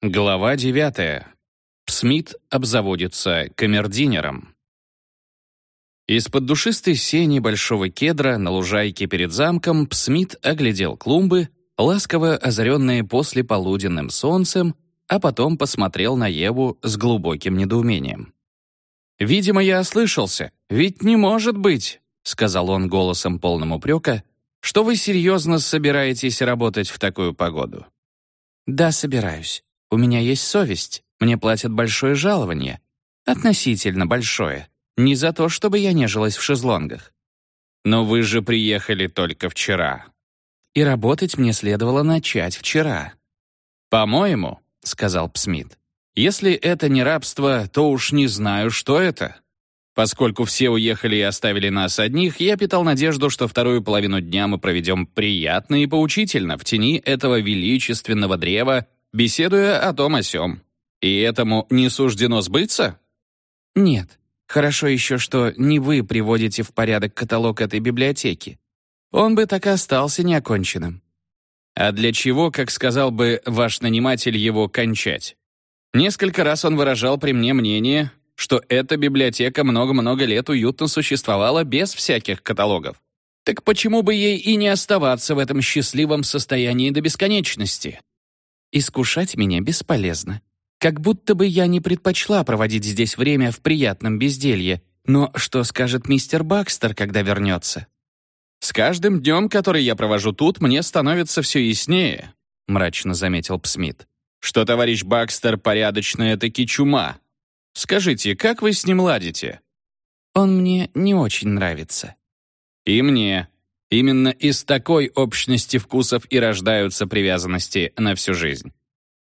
Глава 9. Смит обзаводится камердинером. Из-под душистой сени большого кедра на лужайке перед замком Смит оглядел клумбы, ласково озаренные послеполуденным солнцем, а потом посмотрел на Еву с глубоким недоумением. «Видимо, я ослышался. Ведь не может быть», — сказал он голосом полным упрека, «что вы серьезно собираетесь работать в такую погоду». «Да, собираюсь. У меня есть совесть. Мне платят большое жалование. Относительно большое. Не за то, чтобы я нежилась в шезлонгах. Но вы же приехали только вчера. И работать мне следовало начать вчера. «По-моему», — сказал Псмит, «если это не рабство, то уж не знаю, что это». Поскольку все уехали и оставили нас одних, я питал надежду, что вторую половину дня мы проведем приятно и поучительно в тени этого величественного древа беседуя о том о сём. И этому не суждено сбыться? Нет. Хорошо еще, что не вы приводите в порядок каталог этой библиотеки. Он бы так и остался неоконченным. А для чего, как сказал бы ваш наниматель, его кончать? Несколько раз он выражал при мне мнение, что эта библиотека много-много лет уютно существовала без всяких каталогов. Так почему бы ей и не оставаться в этом счастливом состоянии до бесконечности? Искушать меня бесполезно. Как будто бы я не предпочла проводить здесь время в приятном безделье. Но что скажет мистер Бакстер, когда вернется? «С каждым днем, который я провожу тут, мне становится все яснее», — мрачно заметил Псмит, «что товарищ Бакстер порядочная таки чума. Скажите, как вы с ним ладите?» «Он мне не очень нравится». «И мне. Именно из такой общности вкусов и рождаются привязанности на всю жизнь.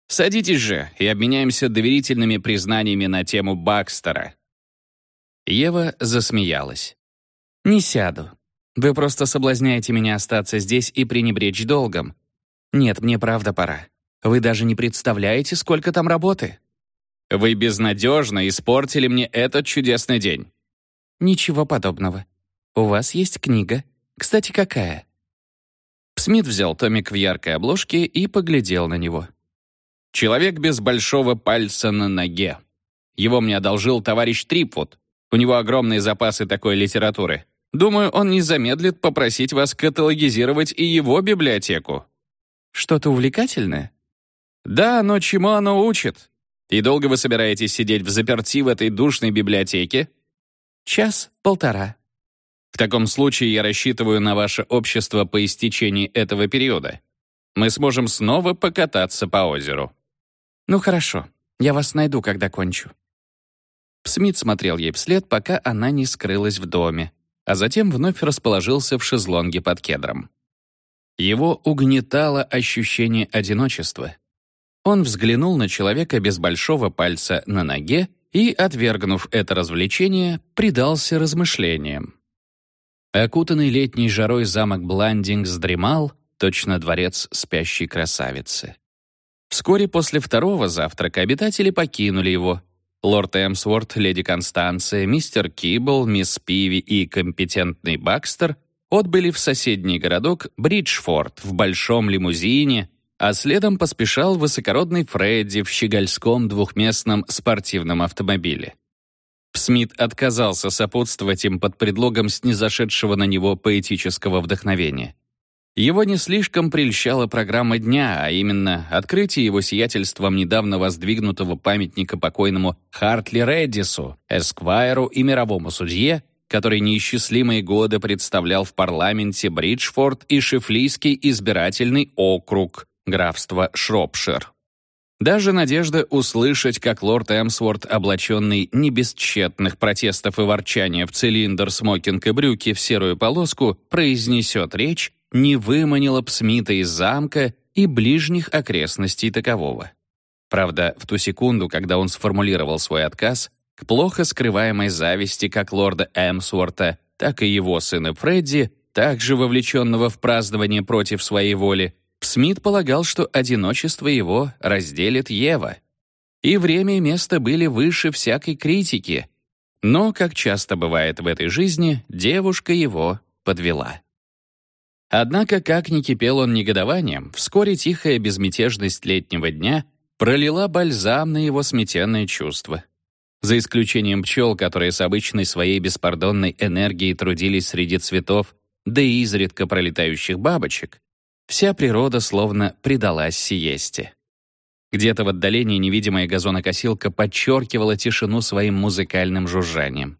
Садитесь же и обменяемся доверительными признаниями на тему Бакстера». Ева засмеялась. «Не сяду. Вы просто соблазняете меня остаться здесь и пренебречь долгом. Нет, мне правда пора. Вы даже не представляете, сколько там работы». «Вы безнадежно испортили мне этот чудесный день». «Ничего подобного. У вас есть книга, кстати, какая?» Смит взял томик в яркой обложке и поглядел на него. «Человек без большого пальца на ноге. Его мне одолжил товарищ Трипвуд. У него огромные запасы такой литературы. Думаю, он не замедлит попросить вас каталогизировать и его библиотеку». «Что-то увлекательное?» «Да, но чему оно учит? И долго вы собираетесь сидеть в заперти в этой душной библиотеке?» «Час-полтора», в таком случае я рассчитываю на ваше общество по истечении этого периода. Мы сможем снова покататься по озеру». «Ну хорошо, я вас найду, когда кончу». Смит смотрел ей вслед, пока она не скрылась в доме, а затем вновь расположился в шезлонге под кедром. Его угнетало ощущение одиночества. Он взглянул на человека без большого пальца на ноге и, отвергнув это развлечение, предался размышлениям. Окутанный летней жарой замок Бландинг дремал, точно дворец спящей красавицы. Вскоре после второго завтрака обитатели покинули его. Лорд Эмсворт, леди Констанция, мистер Кибл, мисс Пиви и компетентный Бакстер отбыли в соседний городок Бриджфорд в большом лимузине, а следом поспешал высокородный Фредди в щегольском двухместном спортивном автомобиле. Смит отказался сопутствовать им под предлогом снизошедшего на него поэтического вдохновения. Его не слишком прельщала программа дня, а именно открытие его сиятельством недавно воздвигнутого памятника покойному Хартли Реддису, эсквайру и мировому судье, который неисчислимые годы представлял в парламенте Бриджфорд и Шифлийский избирательный округ, графства Шропшир. Даже надежда услышать, как лорд Эмсворт, облаченный не без тщетных протестов и ворчания в цилиндр, смокинг и брюки в серую полоску, произнесет речь, не выманила Псмита из замка и ближних окрестностей такового. Правда, в ту секунду, когда он сформулировал свой отказ, к плохо скрываемой зависти как лорда Эмсворта, так и его сына Фредди, также вовлеченного в празднование против своей воли, Смит полагал, что одиночество его разделит Ева. И время и место были выше всякой критики. Но, как часто бывает в этой жизни, девушка его подвела. Однако, как ни кипел он негодованием, вскоре тихая безмятежность летнего дня пролила бальзам на его сметенные чувства. За исключением пчел, которые с обычной своей беспардонной энергией трудились среди цветов, да и изредка пролетающих бабочек, вся природа словно предалась сиесте. Где-то в отдалении невидимая газонокосилка подчеркивала тишину своим музыкальным жужжанием.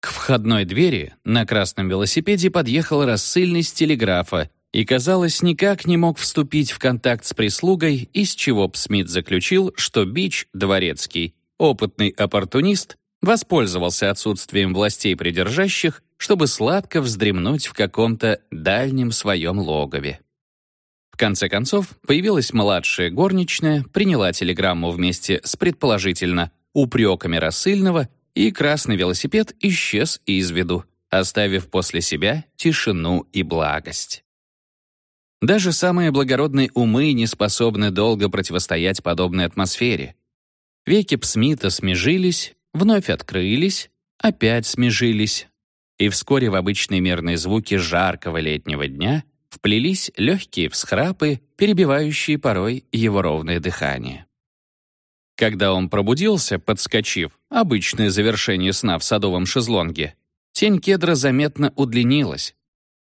К входной двери на красном велосипеде подъехал рассыльный с телеграфа и, казалось, никак не мог вступить в контакт с прислугой, из чего Псмит заключил, что Бич, дворецкий, опытный оппортунист, воспользовался отсутствием властей придержащих, чтобы сладко вздремнуть в каком-то дальнем своем логове. Конце концов, появилась младшая горничная, приняла телеграмму вместе с предположительно упреками рассыльного, и красный велосипед исчез из виду, оставив после себя тишину и благость. Даже самые благородные умы не способны долго противостоять подобной атмосфере. Веки Псмита смежились, вновь открылись, опять смежились, и вскоре в обычные мерные звуки жаркого летнего дня вплелись легкие всхрапы, перебивающие порой его ровное дыхание. Когда он пробудился, подскочив, обычное завершение сна в садовом шезлонге, тень кедра заметно удлинилась.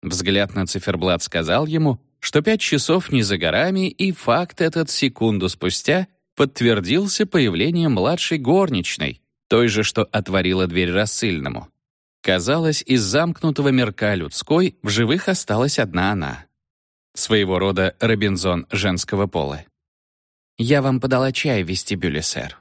Взгляд на циферблат сказал ему, что пять часов не за горами, и факт этот секунду спустя подтвердился появлением младшей горничной, той же, что отворила дверь рассыльному. Казалось, из замкнутого мирка людской в живых осталась одна она. Своего рода Робинзон женского пола. «Я вам подала чай в вестибюле, сэр».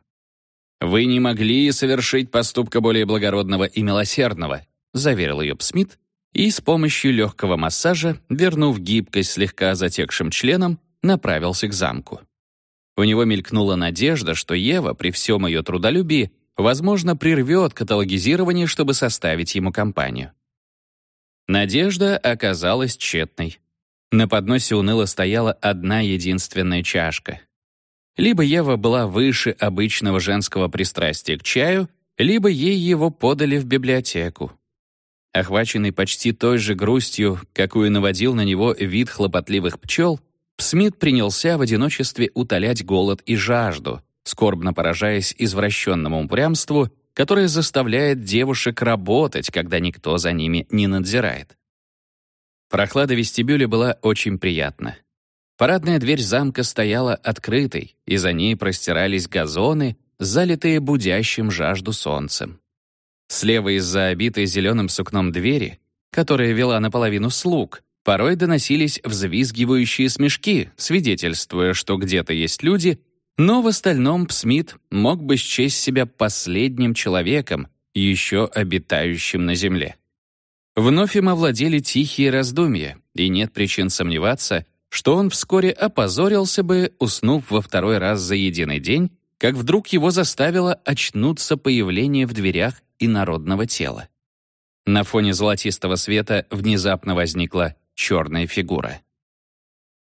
«Вы не могли совершить поступка более благородного и милосердного», заверил ее Псмит и с помощью легкого массажа, вернув гибкость слегка затекшим членом, направился к замку. У него мелькнула надежда, что Ева, при всем ее трудолюбии, возможно, прервет каталогизирование, чтобы составить ему компанию. Надежда оказалась тщетной. На подносе уныло стояла одна единственная чашка. Либо Ева была выше обычного женского пристрастия к чаю, либо ей его подали в библиотеку. Охваченный почти той же грустью, какую наводил на него вид хлопотливых пчел, Смит принялся в одиночестве утолять голод и жажду, скорбно поражаясь извращенному упрямству, которое заставляет девушек работать, когда никто за ними не надзирает. Прохлада вестибюля была очень приятна. Парадная дверь замка стояла открытой, и за ней простирались газоны, залитые будящим жажду солнцем. Слева из-за обитой зеленым сукном двери, которая вела наполовину слуг, порой доносились взвизгивающие смешки, свидетельствуя, что где-то есть люди, но в остальном Псмит мог бы счесть себя последним человеком, еще обитающим на земле. Вновь им овладели тихие раздумья, и нет причин сомневаться, что он вскоре опозорился бы, уснув во второй раз за единый день, как вдруг его заставило очнуться появление в дверях инородного тела. На фоне золотистого света внезапно возникла черная фигура.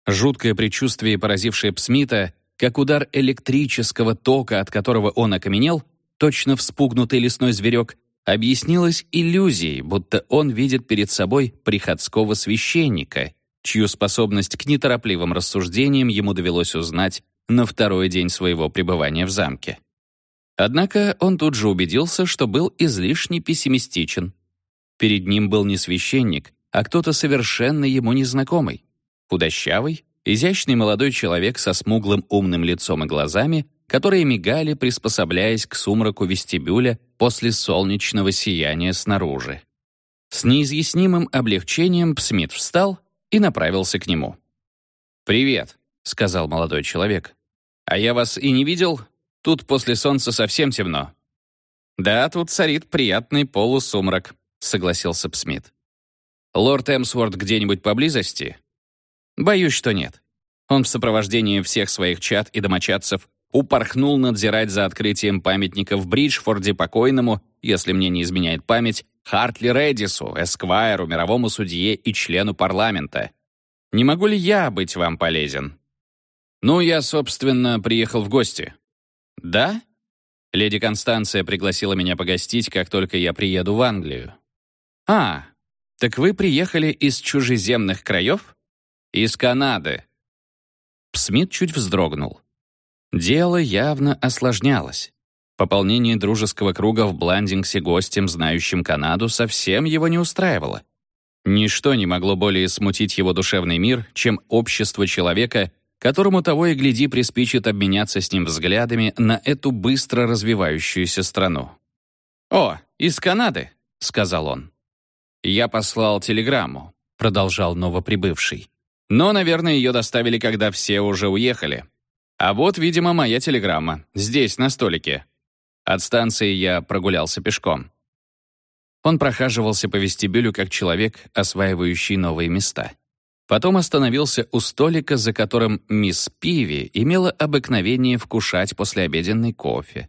Жуткое предчувствие, поразившее Псмита, как удар электрического тока, от которого он окаменел, точно вспугнутый лесной зверек, объяснилось иллюзией, будто он видит перед собой приходского священника, чью способность к неторопливым рассуждениям ему довелось узнать на второй день своего пребывания в замке. Однако он тут же убедился, что был излишне пессимистичен. Перед ним был не священник, а кто-то совершенно ему незнакомый. Худощавый, изящный молодой человек со смуглым умным лицом и глазами, которые мигали, приспособляясь к сумраку вестибюля после солнечного сияния снаружи. С неизъяснимым облегчением Псмит встал и направился к нему. «Привет», — сказал молодой человек. «А я вас и не видел. Тут после солнца совсем темно». «Да, тут царит приятный полусумрак», — согласился Псмит. «Лорд Эмсворт где-нибудь поблизости?» «Боюсь, что нет. Он в сопровождении всех своих чад и домочадцев упорхнул надзирать за открытием памятника в Бриджфорде покойному, если мне не изменяет память, Хартли Редису, эсквайру, мировому судье и члену парламента. Не могу ли я быть вам полезен? Ну, я, собственно, приехал в гости. Да? Леди Констанция пригласила меня погостить, как только я приеду в Англию. А, так вы приехали из чужеземных краев? Из Канады. Смит чуть вздрогнул. Дело явно осложнялось. Пополнение дружеского круга в Бландингсе гостем, знающим Канаду, совсем его не устраивало. Ничто не могло более смутить его душевный мир, чем общество человека, которому того и гляди приспичит обменяться с ним взглядами на эту быстро развивающуюся страну. «О, из Канады», — сказал он. «Я послал телеграмму», — продолжал новоприбывший. «Но, наверное, ее доставили, когда все уже уехали. А вот, видимо, моя телеграмма. Здесь, на столике. От станции я прогулялся пешком». Он прохаживался по вестибюлю как человек, осваивающий новые места. Потом остановился у столика, за которым мисс Пиви имела обыкновение вкушать послеобеденный кофе.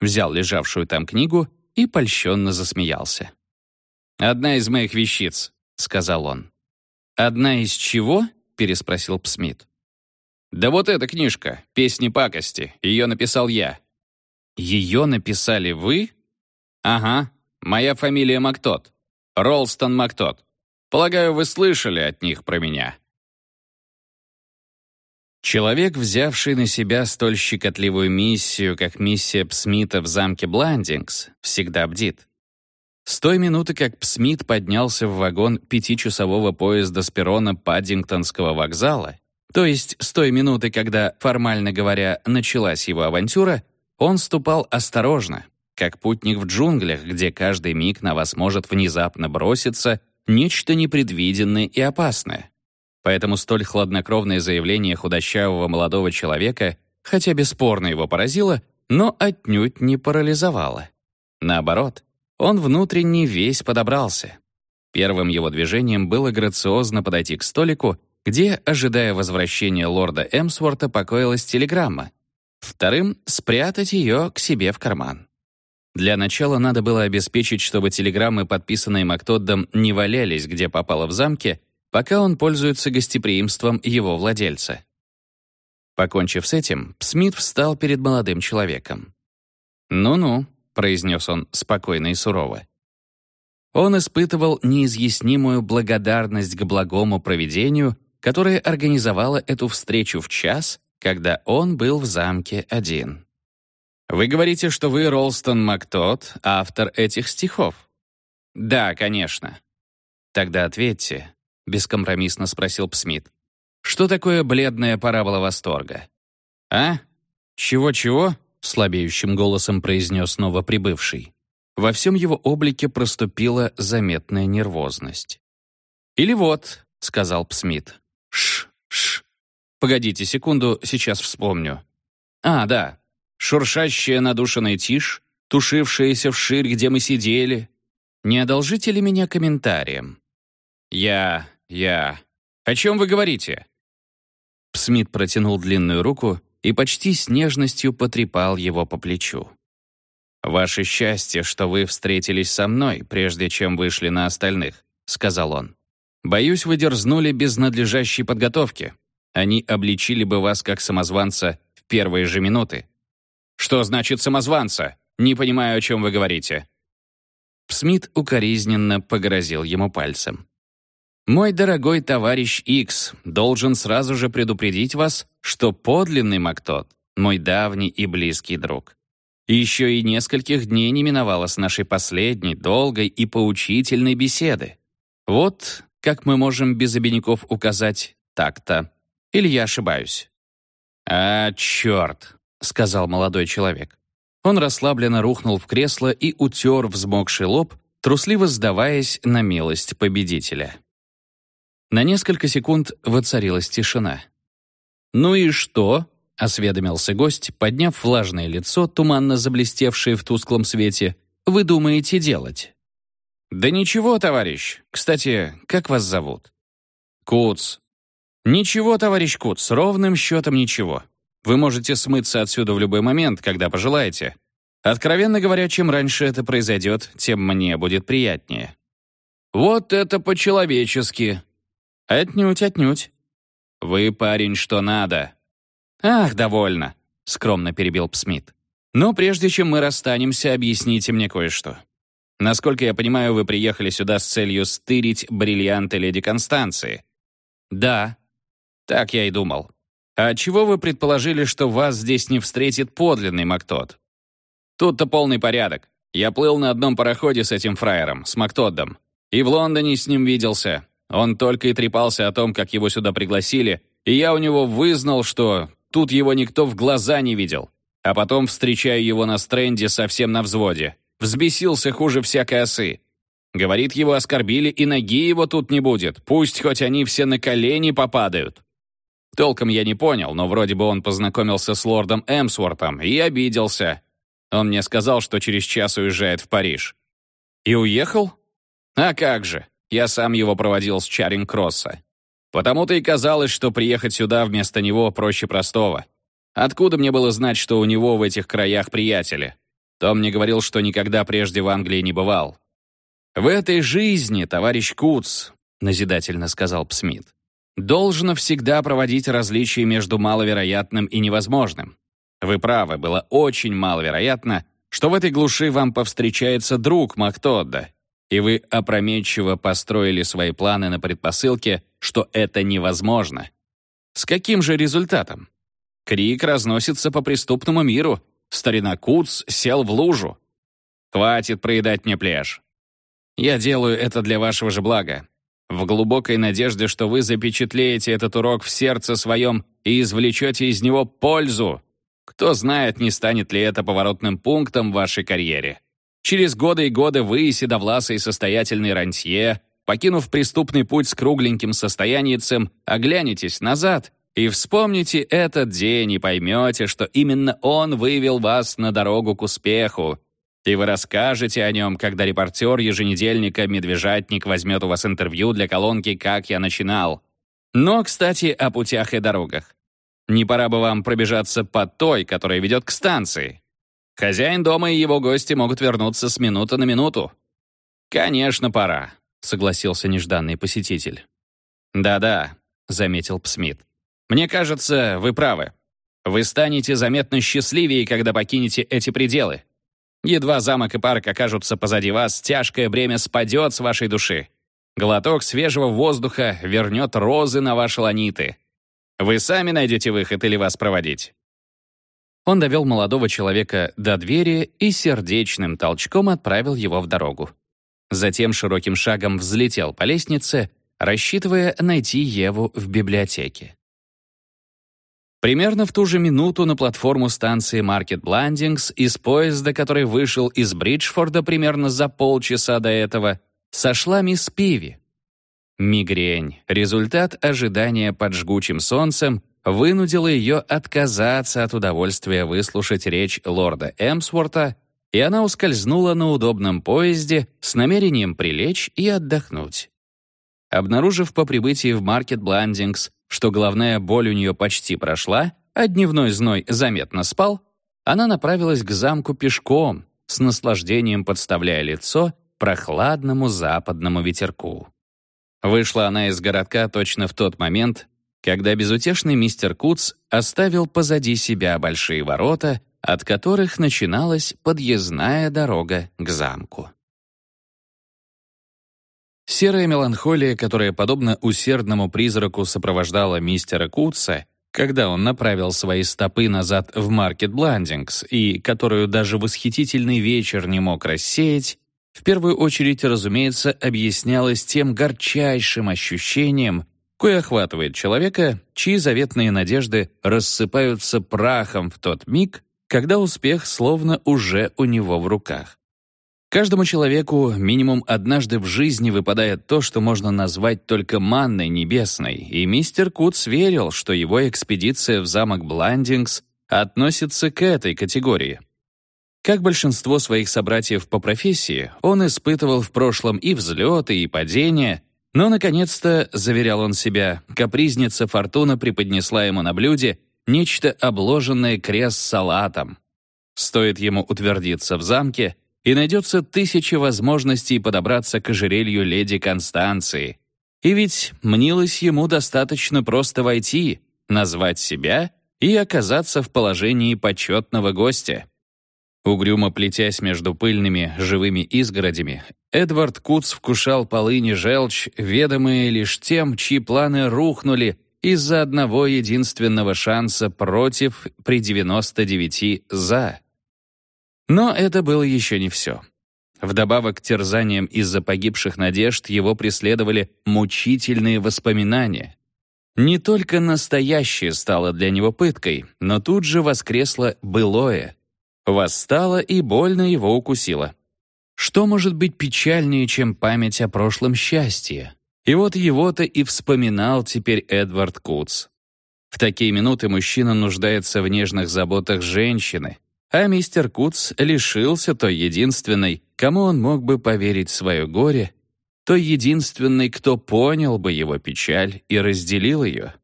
Взял лежавшую там книгу и польщенно засмеялся. «Одна из моих вещиц», — сказал он. «Одна из чего?» — переспросил Псмит. «Да вот эта книжка, «Песни пакости», ее написал я». «Ее написали вы?» «Ага, моя фамилия Мактот. Ролстон Мактот. Полагаю, вы слышали от них про меня». Человек, взявший на себя столь щекотливую миссию, как миссия Псмита в замке Бландингс, всегда бдит. С той минуты, как Псмит поднялся в вагон пятичасового поезда с перрона Паддингтонского вокзала, то есть с той минуты, когда, формально говоря, началась его авантюра, он ступал осторожно, как путник в джунглях, где каждый миг на вас может внезапно броситься нечто непредвиденное и опасное. Поэтому столь хладнокровное заявление худощавого молодого человека, хотя бесспорно его поразило, но отнюдь не парализовало. Наоборот, он внутренне весь подобрался. Первым его движением было грациозно подойти к столику, где, ожидая возвращения лорда Эмсворта, покоилась телеграмма. Вторым — спрятать ее к себе в карман. Для начала надо было обеспечить, чтобы телеграммы, подписанные Мактоддом, не валялись, где попало в замке, пока он пользуется гостеприимством его владельца. Покончив с этим, Смит встал перед молодым человеком. «Ну-ну», — произнес он спокойно и сурово. Он испытывал неизъяснимую благодарность к благому провидению, которое организовало эту встречу в час, когда он был в замке один. Вы говорите, что вы Ролстон Мактот, автор этих стихов? Да, конечно. Тогда ответьте, бескомпромиссно спросил Псмит. Что такое бледная парабола восторга? А? Чего-чего? Слабеющим голосом произнес снова прибывший. Во всем его облике проступила заметная нервозность. «Или вот», — сказал Псмит. «Ш, ш. Погодите секунду, сейчас вспомню. А, да, шуршащая надушенная тишь, тушившаяся вширь, где мы сидели. Не одолжите ли меня комментарием? Я... я... О чем вы говорите? Смит протянул длинную руку и почти с нежностью потрепал его по плечу. «Ваше счастье, что вы встретились со мной, прежде чем вышли на остальных», — сказал он. «Боюсь, вы дерзнули без надлежащей подготовки. Они обличили бы вас как самозванца в первые же минуты. «Что значит самозванца? Не понимаю, о чем вы говорите». Смит укоризненно погрозил ему пальцем. «Мой дорогой товарищ Икс должен сразу же предупредить вас, что подлинный Мактот — мой давний и близкий друг. Еще и нескольких дней не миновало с нашей последней, долгой и поучительной беседы. Вот как мы можем без обиняков указать так-то. Или я ошибаюсь?» «А, черт!» — сказал молодой человек. Он расслабленно рухнул в кресло и утер взмокший лоб, трусливо сдаваясь на милость победителя. На несколько секунд воцарилась тишина. «Ну и что?» — осведомился гость, подняв влажное лицо, туманно заблестевшее в тусклом свете. «Вы думаете делать?» «Да ничего, товарищ. Кстати, как вас зовут?» «Куц». «Ничего, товарищ Куц, ровным счетом ничего. Вы можете смыться отсюда в любой момент, когда пожелаете. Откровенно говоря, чем раньше это произойдет, тем мне будет приятнее. Вот это по-человечески. Отнюдь, отнюдь. Вы парень, что надо. Ах, довольно, скромно перебил Псмит. Но прежде чем мы расстанемся, объясните мне кое-что. Насколько я понимаю, вы приехали сюда с целью стырить бриллианты леди Констанции. Да. Так я и думал. «А чего вы предположили, что вас здесь не встретит подлинный Мактод?» «Тут-то полный порядок. Я плыл на одном пароходе с этим фраером, с Мактоддом. И в Лондоне с ним виделся. Он только и трепался о том, как его сюда пригласили, и я у него вызнал, что тут его никто в глаза не видел. А потом встречаю его на стренде совсем на взводе. Взбесился хуже всякой осы. Говорит, его оскорбили, и ноги его тут не будет. Пусть хоть они все на колени попадают. Толком я не понял, но вроде бы он познакомился с лордом Эмсвортом и обиделся. Он мне сказал, что через час уезжает в Париж. И уехал? А как же, я сам его проводил с Чаринг-Кросса. Потому-то и казалось, что приехать сюда вместо него проще простого. Откуда мне было знать, что у него в этих краях приятели? Том мне говорил, что никогда прежде в Англии не бывал. «В этой жизни, товарищ Куц», — назидательно сказал Псмит, «должно всегда проводить различия между маловероятным и невозможным. Вы правы, было очень маловероятно, что в этой глуши вам повстречается друг Мактодда, и вы опрометчиво построили свои планы на предпосылке, что это невозможно. С каким же результатом? Крик разносится по преступному миру. Старина Куц сел в лужу. Хватит проедать мне пляж. Я делаю это для вашего же блага. В глубокой надежде, что вы запечатлеете этот урок в сердце своем и извлечете из него пользу. Кто знает, не станет ли это поворотным пунктом в вашей карьере. Через годы и годы вы, седовласый состоятельный рантье, покинув преступный путь с кругленьким состоянием, оглянетесь назад и вспомните этот день и поймете, что именно он вывел вас на дорогу к успеху. И вы расскажете о нем, когда репортер еженедельника «Медвежатник» возьмет у вас интервью для колонки «Как я начинал». Но, кстати, о путях и дорогах. Не пора бы вам пробежаться по той, которая ведет к станции. Хозяин дома и его гости могут вернуться с минуты на минуту. «Конечно, пора», — согласился нежданный посетитель. «Да-да», — заметил Псмит. «Мне кажется, вы правы. Вы станете заметно счастливее, когда покинете эти пределы. Едва замок и парк окажутся позади вас, тяжкое бремя спадет с вашей души. Глоток свежего воздуха вернет розы на ваши ланиты. Вы сами найдете выход или вас проводить?» Он довел молодого человека до двери и сердечным толчком отправил его в дорогу. Затем широким шагом взлетел по лестнице, рассчитывая найти Еву в библиотеке. Примерно в ту же минуту на платформу станции Market Blandings из поезда, который вышел из Бриджфорда примерно за полчаса до этого, сошла мисс Пиви. Мигрень, результат ожидания под жгучим солнцем, вынудила ее отказаться от удовольствия выслушать речь лорда Эмсворта, и она ускользнула на удобном поезде с намерением прилечь и отдохнуть. Обнаружив по прибытии в Маркет Бландингс, что головная боль у нее почти прошла, а дневной зной заметно спал, она направилась к замку пешком, с наслаждением подставляя лицо прохладному западному ветерку. Вышла она из городка точно в тот момент, когда безутешный мистер Куц оставил позади себя большие ворота, от которых начиналась подъездная дорога к замку. Серая меланхолия, которая, подобно усердному призраку, сопровождала мистера Кутса, когда он направил свои стопы назад в Маркет Бландингс и которую даже восхитительный вечер не мог рассеять, в первую очередь, разумеется, объяснялась тем горчайшим ощущением, кое охватывает человека, чьи заветные надежды рассыпаются прахом в тот миг, когда успех словно уже у него в руках. Каждому человеку минимум однажды в жизни выпадает то, что можно назвать только манной небесной, и мистер Кутс верил, что его экспедиция в замок Бландингс относится к этой категории. Как большинство своих собратьев по профессии, он испытывал в прошлом и взлеты, и падения, но, наконец-то, заверял он себя, капризница Фортуна преподнесла ему на блюде нечто обложенное крест-салатом. Стоит ему утвердиться в замке, и найдется тысяча возможностей подобраться к ожерелью леди Констанции. И ведь мнилось ему достаточно просто войти, назвать себя и оказаться в положении почетного гостя. Угрюмо плетясь между пыльными живыми изгородями, Эдвард Куц вкушал полыни желчь, ведомые лишь тем, чьи планы рухнули, из-за одного единственного шанса против при 99 «за». Но это было еще не все. Вдобавок к терзаниям из-за погибших надежд его преследовали мучительные воспоминания. Не только настоящее стало для него пыткой, но тут же воскресло былое. Восстало и больно его укусило. Что может быть печальнее, чем память о прошлом счастье? И вот его-то и вспоминал теперь Эдвард Куц. В такие минуты мужчина нуждается в нежных заботах женщины, а мистер Куц лишился той единственной, кому он мог бы поверить свое горе, той единственной, кто понял бы его печаль и разделил ее.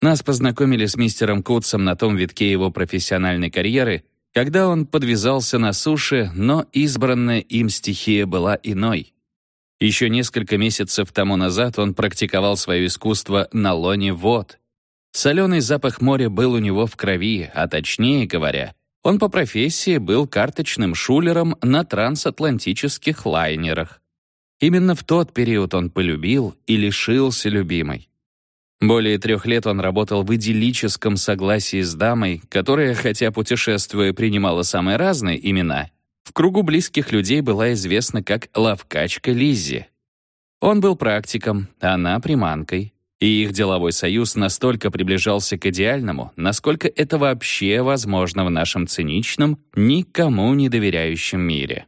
Нас познакомили с мистером Кутсом на том витке его профессиональной карьеры, когда он подвязался на суше, но избранная им стихия была иной. Еще несколько месяцев тому назад он практиковал свое искусство на лоне вод. Соленый запах моря был у него в крови, а точнее говоря, он по профессии был карточным шулером на трансатлантических лайнерах. Именно в тот период он полюбил и лишился любимой. Более трех лет он работал в идиллическом согласии с дамой, которая, хотя путешествуя принимала самые разные имена, в кругу близких людей была известна как лавкачка Лиззи. Он был практиком, она — приманкой, и их деловой союз настолько приближался к идеальному, насколько это вообще возможно в нашем циничном, никому не доверяющем мире.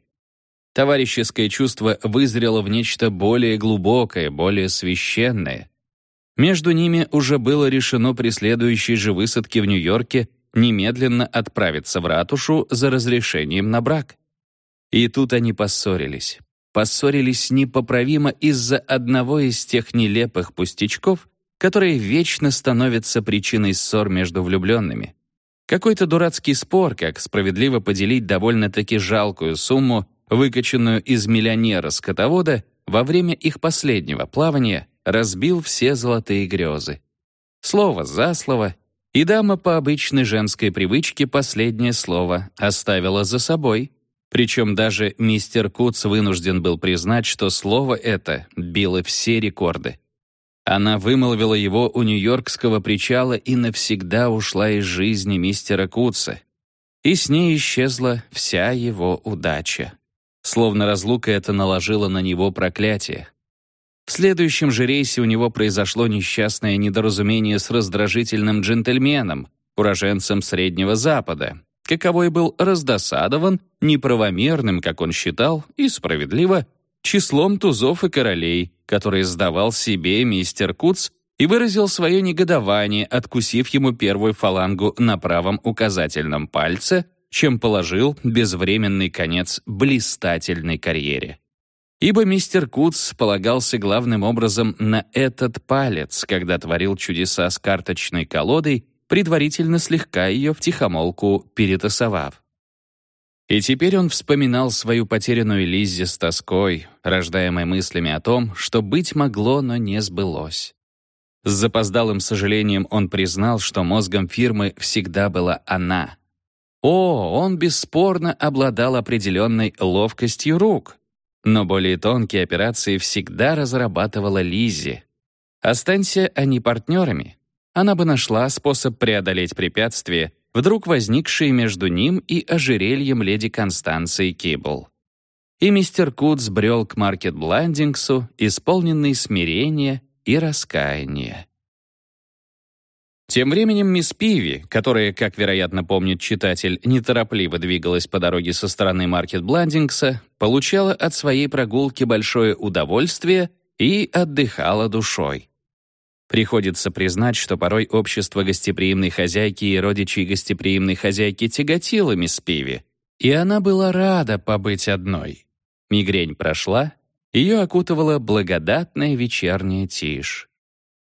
Товарищеское чувство вызрело в нечто более глубокое, более священное. Между ними уже было решено при следующей же высадке в Нью-Йорке немедленно отправиться в ратушу за разрешением на брак. И тут они поссорились. Поссорились непоправимо из-за одного из тех нелепых пустячков, которые вечно становятся причиной ссор между влюбленными. Какой-то дурацкий спор, как справедливо поделить довольно-таки жалкую сумму, выкачанную из миллионера-скотовода, во время их последнего плавания разбил все золотые грезы. Слово за слово, и дама по обычной женской привычке последнее слово оставила за собой — причем даже мистер Куц вынужден был признать, что слово это било все рекорды. Она вымолвила его у Нью-Йоркского причала и навсегда ушла из жизни мистера Куца. И с ней исчезла вся его удача. Словно разлука это наложила на него проклятие. В следующем же рейсе у него произошло несчастное недоразумение с раздражительным джентльменом, уроженцем Среднего Запада, каковой был раздосадован неправомерным, как он считал, и справедливо, числом тузов и королей, которые сдавал себе мистер Куц и выразил свое негодование, откусив ему первую фалангу на правом указательном пальце, чем положил безвременный конец блистательной карьере. Ибо мистер Куц полагался главным образом на этот палец, когда творил чудеса с карточной колодой предварительно слегка ее втихомолку перетасовав. И теперь он вспоминал свою потерянную Лиззи с тоской, рождаемой мыслями о том, что быть могло, но не сбылось. С запоздалым сожалением он признал, что мозгом фирмы всегда была она. О, он бесспорно обладал определенной ловкостью рук, но более тонкие операции всегда разрабатывала Лиззи. Останься они партнерами, она бы нашла способ преодолеть препятствие, вдруг возникшие между ним и ожерельем леди Констанции Кибл. И мистер Кутс брел к Маркет Бландингсу, исполненный смирения и раскаяния. Тем временем мисс Пиви, которая, как, вероятно, помнит читатель, неторопливо двигалась по дороге со стороны Маркет Бландингса, получала от своей прогулки большое удовольствие и отдыхала душой. Приходится признать, что порой общество гостеприимной хозяйки и родичей гостеприимной хозяйки тяготило мисс Пиви, и она была рада побыть одной. Мигрень прошла, ее окутывала благодатная вечерняя тишь.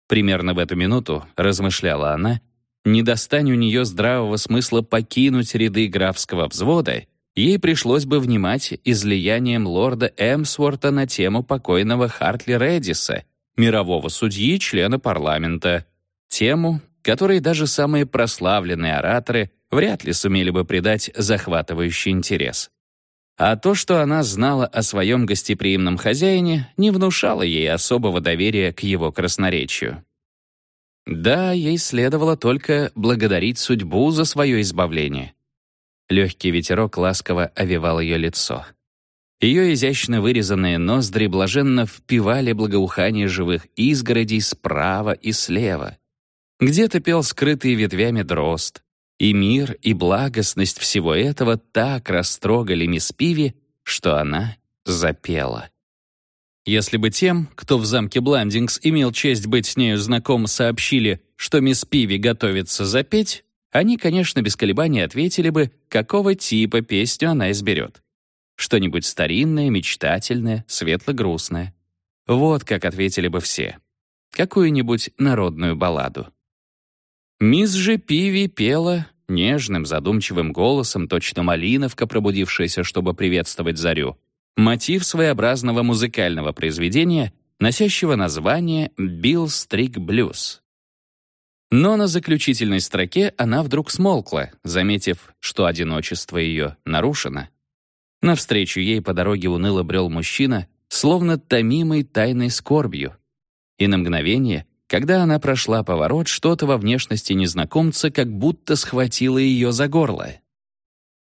Примерно в эту минуту, размышляла она, не достань у нее здравого смысла покинуть ряды графского взвода, ей пришлось бы внимать излиянием лорда Эмсворта на тему покойного Хартли Редиса мирового судьи, члена парламента. Тему, которой даже самые прославленные ораторы вряд ли сумели бы придать захватывающий интерес. А то, что она знала о своем гостеприимном хозяине, не внушало ей особого доверия к его красноречию. Да, ей следовало только благодарить судьбу за свое избавление. Легкий ветерок ласково овевал ее лицо. Ее изящно вырезанные ноздри блаженно впивали благоухание живых изгородей справа и слева. Где-то пел скрытый ветвями дрозд, и мир, и благостность всего этого так растрогали мисс Пиви, что она запела. Если бы тем, кто в замке Бландингс имел честь быть с нею знаком, сообщили, что мисс Пиви готовится запеть, они, конечно, без колебаний ответили бы, какого типа песню она изберет. Что-нибудь старинное, мечтательное, светло-грустное. Вот как ответили бы все. Какую-нибудь народную балладу. Мисс же Пиви пела нежным, задумчивым голосом, точно малиновка, пробудившаяся, чтобы приветствовать зарю, мотив своеобразного музыкального произведения, носящего название «Билл Стрик Блюз». Но на заключительной строке она вдруг смолкла, заметив, что одиночество ее нарушено. Навстречу ей по дороге уныло брел мужчина, словно томимый тайной скорбью. И на мгновение, когда она прошла поворот, что-то во внешности незнакомца как будто схватило ее за горло.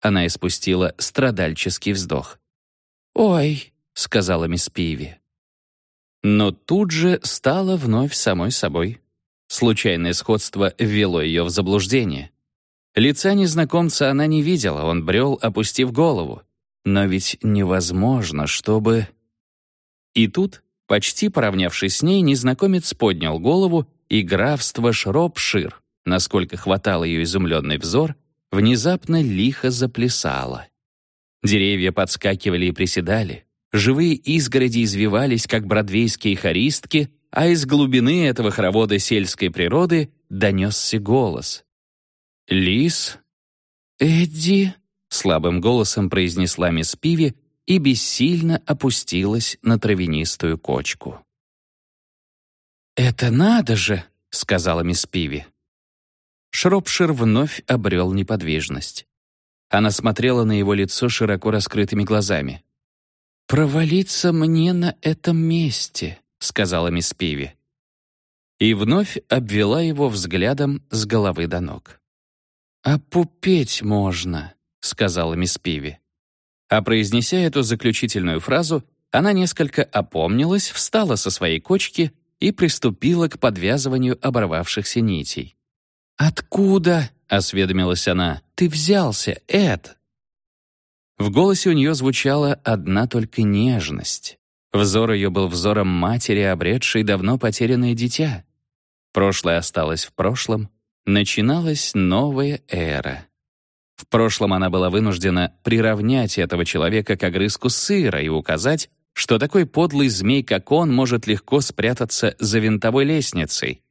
Она испустила страдальческий вздох. «Ой», — сказала мисс Пиви. Но тут же стало вновь самой собой. Случайное сходство ввело ее в заблуждение. Лица незнакомца она не видела, он брел, опустив голову. Но ведь невозможно, чтобы... И тут, почти поравнявшись с ней, незнакомец поднял голову, и графство Шропшир, насколько хватал ее изумленный взор, внезапно лихо заплясало. Деревья подскакивали и приседали, живые изгороди извивались, как бродвейские хористки, а из глубины этого хоровода сельской природы донесся голос. «Лис?» «Эдди?» — слабым голосом произнесла мисс Пиви и бессильно опустилась на травянистую кочку. «Это надо же!» — сказала мисс Пиви. Шропшир вновь обрел неподвижность. Она смотрела на его лицо широко раскрытыми глазами. «Провалиться мне на этом месте», — сказала мисс Пиви. И вновь обвела его взглядом с головы до ног. «Опупеть можно», — сказала мисс Пиви. А произнеся эту заключительную фразу, она несколько опомнилась, встала со своей кочки и приступила к подвязыванию оборвавшихся нитей. «Откуда?» — осведомилась она. «Ты взялся, Эд?» В голосе у нее звучала одна только нежность. Взор ее был взором матери, обретшей давно потерянное дитя. Прошлое осталось в прошлом, начиналась новая эра. В прошлом она была вынуждена приравнять этого человека к огрызку сыра и указать, что такой подлый змей, как он, может легко спрятаться за винтовой лестницей.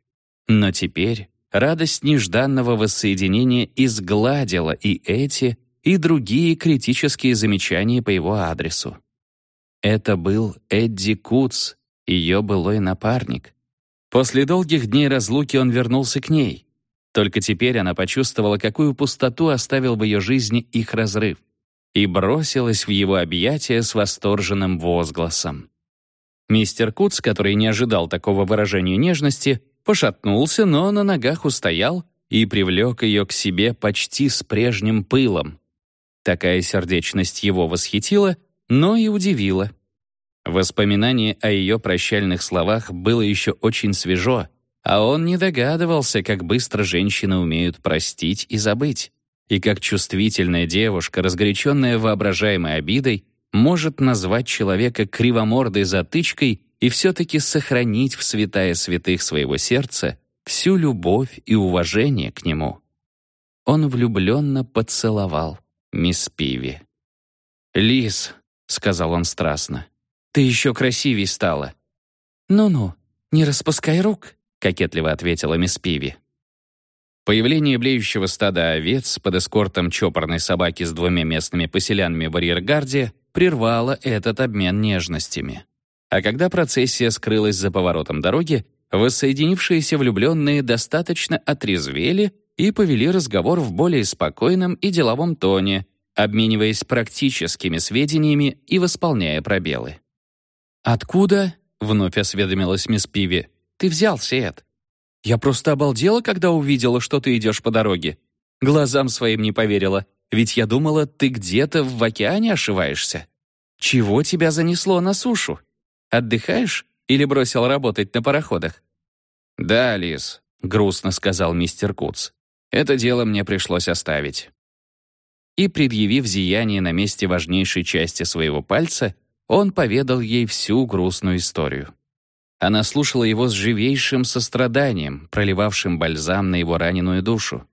Но теперь радость нежданного воссоединения изгладила и эти, и другие критические замечания по его адресу. Это был Эдди Куц, ее былой напарник. После долгих дней разлуки он вернулся к ней. Только теперь она почувствовала, какую пустоту оставил в ее жизни их разрыв, и бросилась в его объятия с восторженным возгласом. Мистер Куц, который не ожидал такого выражения нежности, пошатнулся, но на ногах устоял и привлек ее к себе почти с прежним пылом. Такая сердечность его восхитила, но и удивило. Воспоминание о ее прощальных словах было еще очень свежо, а он не догадывался, как быстро женщины умеют простить и забыть, и как чувствительная девушка, разгоряченная воображаемой обидой, может назвать человека кривомордой затычкой и все-таки сохранить в святая святых своего сердца всю любовь и уважение к нему. Он влюбленно поцеловал мисс Пиви. «Лис», — сказал он страстно, — «ты еще красивей стала». «Ну-ну, не распускай рук», — кокетливо ответила мисс Пиви. Появление блеющего стада овец под эскортом чопорной собаки с двумя местными поселянами в арьергарде прервало этот обмен нежностями. А когда процессия скрылась за поворотом дороги, воссоединившиеся влюбленные достаточно отрезвели и повели разговор в более спокойном и деловом тоне, обмениваясь практическими сведениями и восполняя пробелы. «Откуда?» — вновь осведомилась мисс Пиви. «Ты взялся, Эд?» Я просто обалдела, когда увидела, что ты идешь по дороге. Глазам своим не поверила, ведь я думала, ты где-то в океане ошиваешься. Чего тебя занесло на сушу? Отдыхаешь или бросил работать на пароходах?» «Да, Лиз», — грустно сказал мистер Куц. «Это дело мне пришлось оставить». И, предъявив зияние на месте важнейшей части своего пальца, он поведал ей всю грустную историю. Она слушала его с живейшим состраданием, проливавшим бальзам на его раненую душу.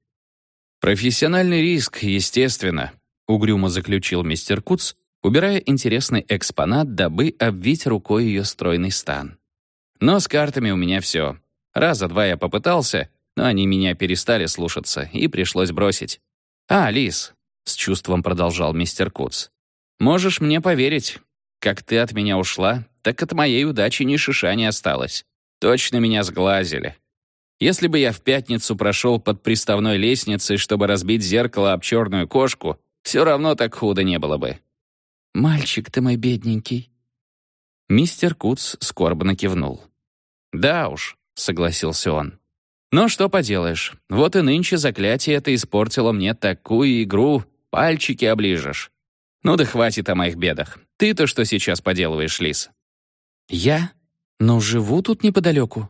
«Профессиональный риск, естественно», — угрюмо заключил мистер Куц, убирая интересный экспонат, дабы обвить рукой ее стройный стан. «Но с картами у меня все. Раза два я попытался, но они меня перестали слушаться, и пришлось бросить. «А, Лис», — с чувством продолжал мистер Куц, «можешь мне поверить, как ты от меня ушла, так от моей удачи ни шиша не осталось. Точно меня сглазили. Если бы я в пятницу прошел под приставной лестницей, чтобы разбить зеркало об черную кошку, все равно так худо не было бы. «Мальчик ты мой бедненький». Мистер Куц скорбно кивнул. «Да уж», — согласился он. «Но что поделаешь, вот и нынче заклятие это испортило мне такую игру, пальчики оближешь. Ну да хватит о моих бедах. Ты-то что сейчас поделываешь, Лис?» «Я? Но живу тут неподалеку».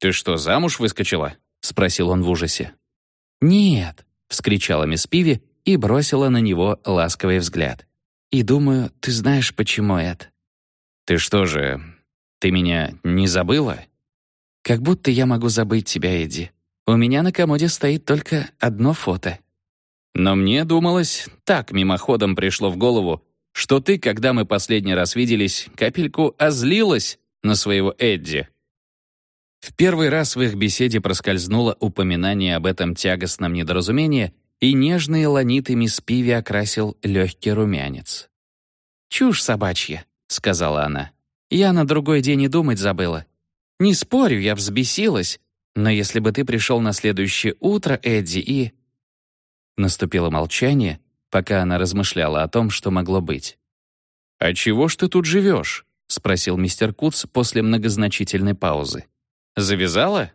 «Ты что, замуж выскочила?» — спросил он в ужасе. «Нет», — вскричала мисс Пиви и бросила на него ласковый взгляд. И думаю, ты знаешь, почему это. Ты что же, ты меня не забыла? Как будто я могу забыть тебя, Эдди. У меня на комоде стоит только одно фото. Но мне думалось, так мимоходом пришло в голову, что ты, когда мы последний раз виделись, капельку озлилась на своего Эдди. В первый раз в их беседе проскользнуло упоминание об этом тягостном недоразумении — и нежные ланиты мисс Пиви окрасил легкий румянец. «Чушь собачья», — сказала она. «Я на другой день и думать забыла. Не спорю, я взбесилась, но если бы ты пришел на следующее утро, Эдди, и...» Наступило молчание, пока она размышляла о том, что могло быть. «А чего ж ты тут живешь?» — спросил мистер Куц после многозначительной паузы. «Завязала?»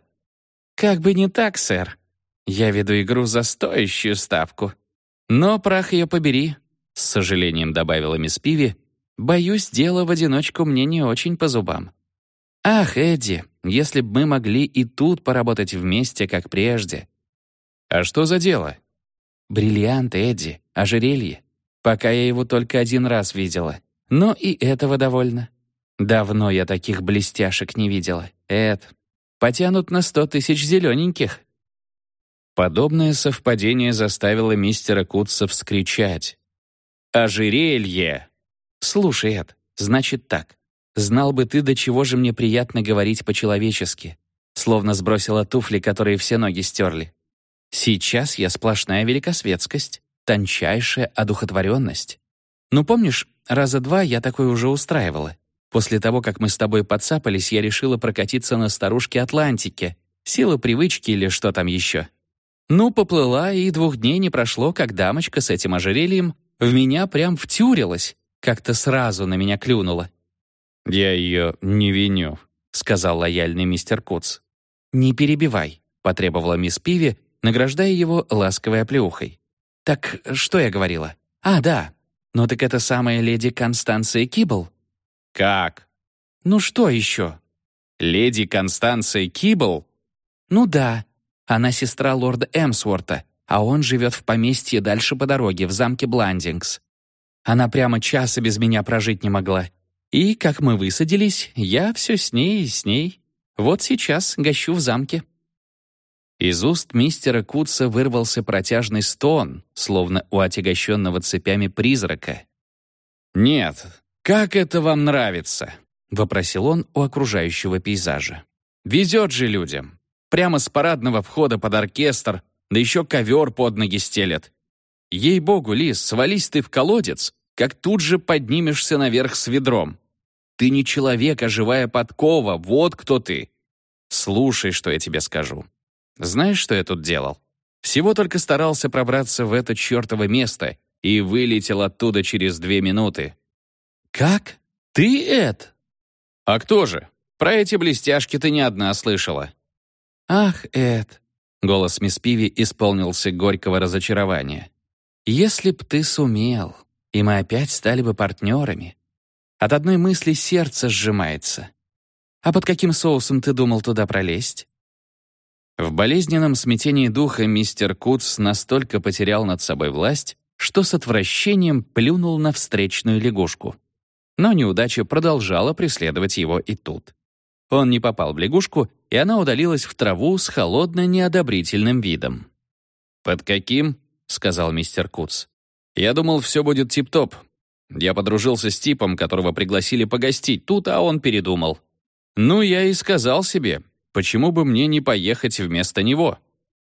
«Как бы не так, сэр», я веду игру за стоящую ставку. Но прах ее побери, — с сожалением добавила мисс Пиви, «боюсь, дело в одиночку мне не очень по зубам». «Ах, Эдди, если бы мы могли и тут поработать вместе, как прежде». «А что за дело?» «Бриллиант, Эдди, ожерелье. Пока я его только один раз видела. Но и этого довольно. Давно я таких блестяшек не видела. Эд, потянут на сто тысяч зелененьких». Подобное совпадение заставило мистера Кутса вскричать. «Ожерелье!» «Слушай, Эд, значит так. Знал бы ты, до чего же мне приятно говорить по-человечески. Словно сбросила туфли, которые все ноги стерли. Сейчас я сплошная великосветскость, тончайшая одухотворенность. Ну, помнишь, раза два я такое уже устраивала. После того, как мы с тобой подцапались, я решила прокатиться на старушке Атлантике. Сила привычки или что там еще. Ну, поплыла, и двух дней не прошло, как дамочка с этим ожерельем в меня прям втюрилась, как-то сразу на меня клюнула. «Я ее не виню», — сказал лояльный мистер Куц. «Не перебивай», — потребовала мисс Пиви, награждая его ласковой оплеухой. «Так что я говорила? А, да. Ну так это самая леди Констанция Кибл?» «Как?» «Ну что еще?» «Леди Констанция Кибл?» «Ну да. Она сестра лорда Эмсворта, а он живет в поместье дальше по дороге, в замке Бландингс. Она прямо часа без меня прожить не могла. И, как мы высадились, я все с ней и с ней. Вот сейчас гощу в замке». Из уст мистера Кутса вырвался протяжный стон, словно у отягощенного цепями призрака. «Нет, как это вам нравится?» — вопросил он у окружающего пейзажа. «Везет же людям. Прямо с парадного входа под оркестр, да еще ковер под ноги стелят. Ей-богу, Лис, свались ты в колодец, как тут же поднимешься наверх с ведром. Ты не человек, а живая подкова, вот кто ты. Слушай, что я тебе скажу. Знаешь, что я тут делал? Всего только старался пробраться в это чертово место и вылетел оттуда через две минуты. «Как? Ты, Эд?» «А кто же? Про эти блестяшки ты не одна слышала. «Ах, Эд!» — голос мисс Пиви исполнился горького разочарования. «Если б ты сумел, и мы опять стали бы партнерами. От одной мысли сердце сжимается. А под каким соусом ты думал туда пролезть?» В болезненном смятении духа мистер Кутс настолько потерял над собой власть, что с отвращением плюнул на встречную лягушку. Но неудача продолжала преследовать его и тут. Он не попал в лягушку, и она удалилась в траву с холодно-неодобрительным видом. «Под каким?» — сказал мистер Куц. «Я думал, все будет тип-топ. Я подружился с типом, которого пригласили погостить тут, а он передумал. Ну, я и сказал себе, почему бы мне не поехать вместо него?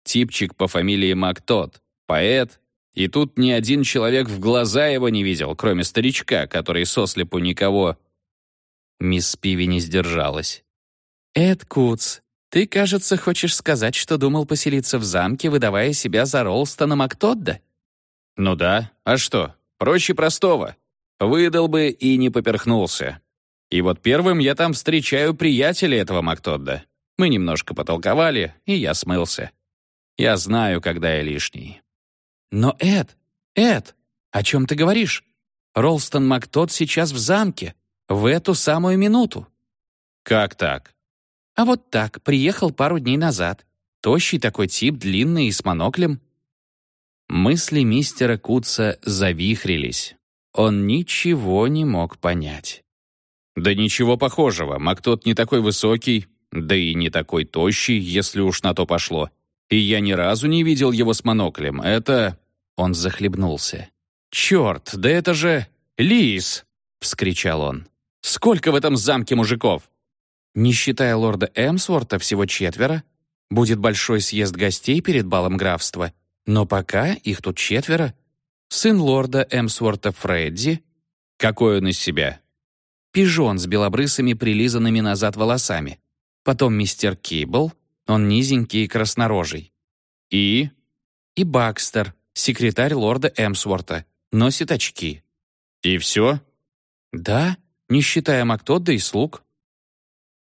Типчик по фамилии Мактот, поэт, и тут ни один человек в глаза его не видел, кроме старичка, который сослепу никого. Мисс Пиви не сдержалась. «Эд Куц, ты, кажется, хочешь сказать, что думал поселиться в замке, выдавая себя за Ролстона Мактодда?» «Ну да. А что? Проще простого. Выдал бы и не поперхнулся. И вот первым я там встречаю приятеля этого Мактодда. Мы немножко потолковали, и я смылся. Я знаю, когда я лишний. «Но, Эд, Эд, о чем ты говоришь? Ролстон Мактот сейчас в замке, в эту самую минуту». «Как так?» «А вот так, приехал пару дней назад. Тощий такой тип, длинный и с моноклем». Мысли мистера Кутса завихрились. Он ничего не мог понять. «Да ничего похожего. Мактот не такой высокий, да и не такой тощий, если уж на то пошло. И я ни разу не видел его с моноклем. Это...» Он захлебнулся. «Черт, да это же лис!» — вскричал он. «Сколько в этом замке мужиков?» «Не считая лорда Эмсворта, всего четверо. Будет большой съезд гостей перед балом графства. Но пока их тут четверо. Сын лорда Эмсворта Фредди. Какой он из себя? Пижон с белобрысыми прилизанными назад волосами. Потом мистер Кибл, он низенький и краснорожий. И? И Бакстер, секретарь лорда Эмсворта, носит очки. И все? Да, не считая Мактодда и слуг.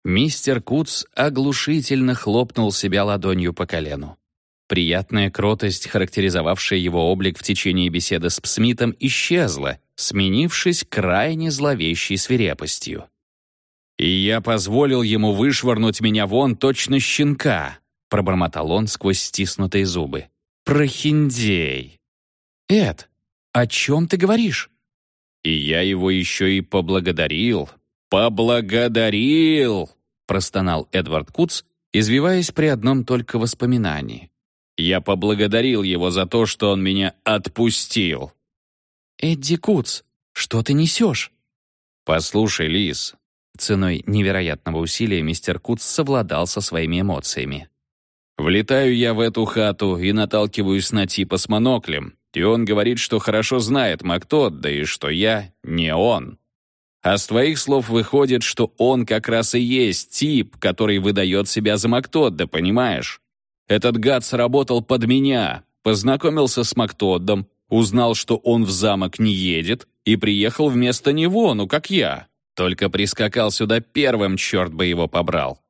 Мистер Куц оглушительно хлопнул себя ладонью по колену. Приятная кротость, характеризовавшая его облик в течение беседы с Псмитом, исчезла, сменившись крайне зловещей свирепостью. «И я позволил ему вышвырнуть меня вон точно щенка», пробормотал он сквозь стиснутые зубы. Прохиндей. Эд, о чем ты говоришь? И я его еще и поблагодарил. Поблагодарил, простонал Эдвард Куц, извиваясь при одном только воспоминании. Я поблагодарил его за то, что он меня отпустил. Эдди Куц, что ты несешь? Послушай, Лис. Ценой невероятного усилия мистер Куц совладал со своими эмоциями. Влетаю я в эту хату и наталкиваюсь на типа с моноклем, и он говорит, что хорошо знает Мактод, да и что я не он. А с твоих слов выходит, что он как раз и есть тип, который выдает себя за Мактодда, понимаешь? Этот гад сработал под меня, познакомился с Мактоддом, узнал, что он в замок не едет, и приехал вместо него, ну как я. Только прискакал сюда первым, черт бы его побрал.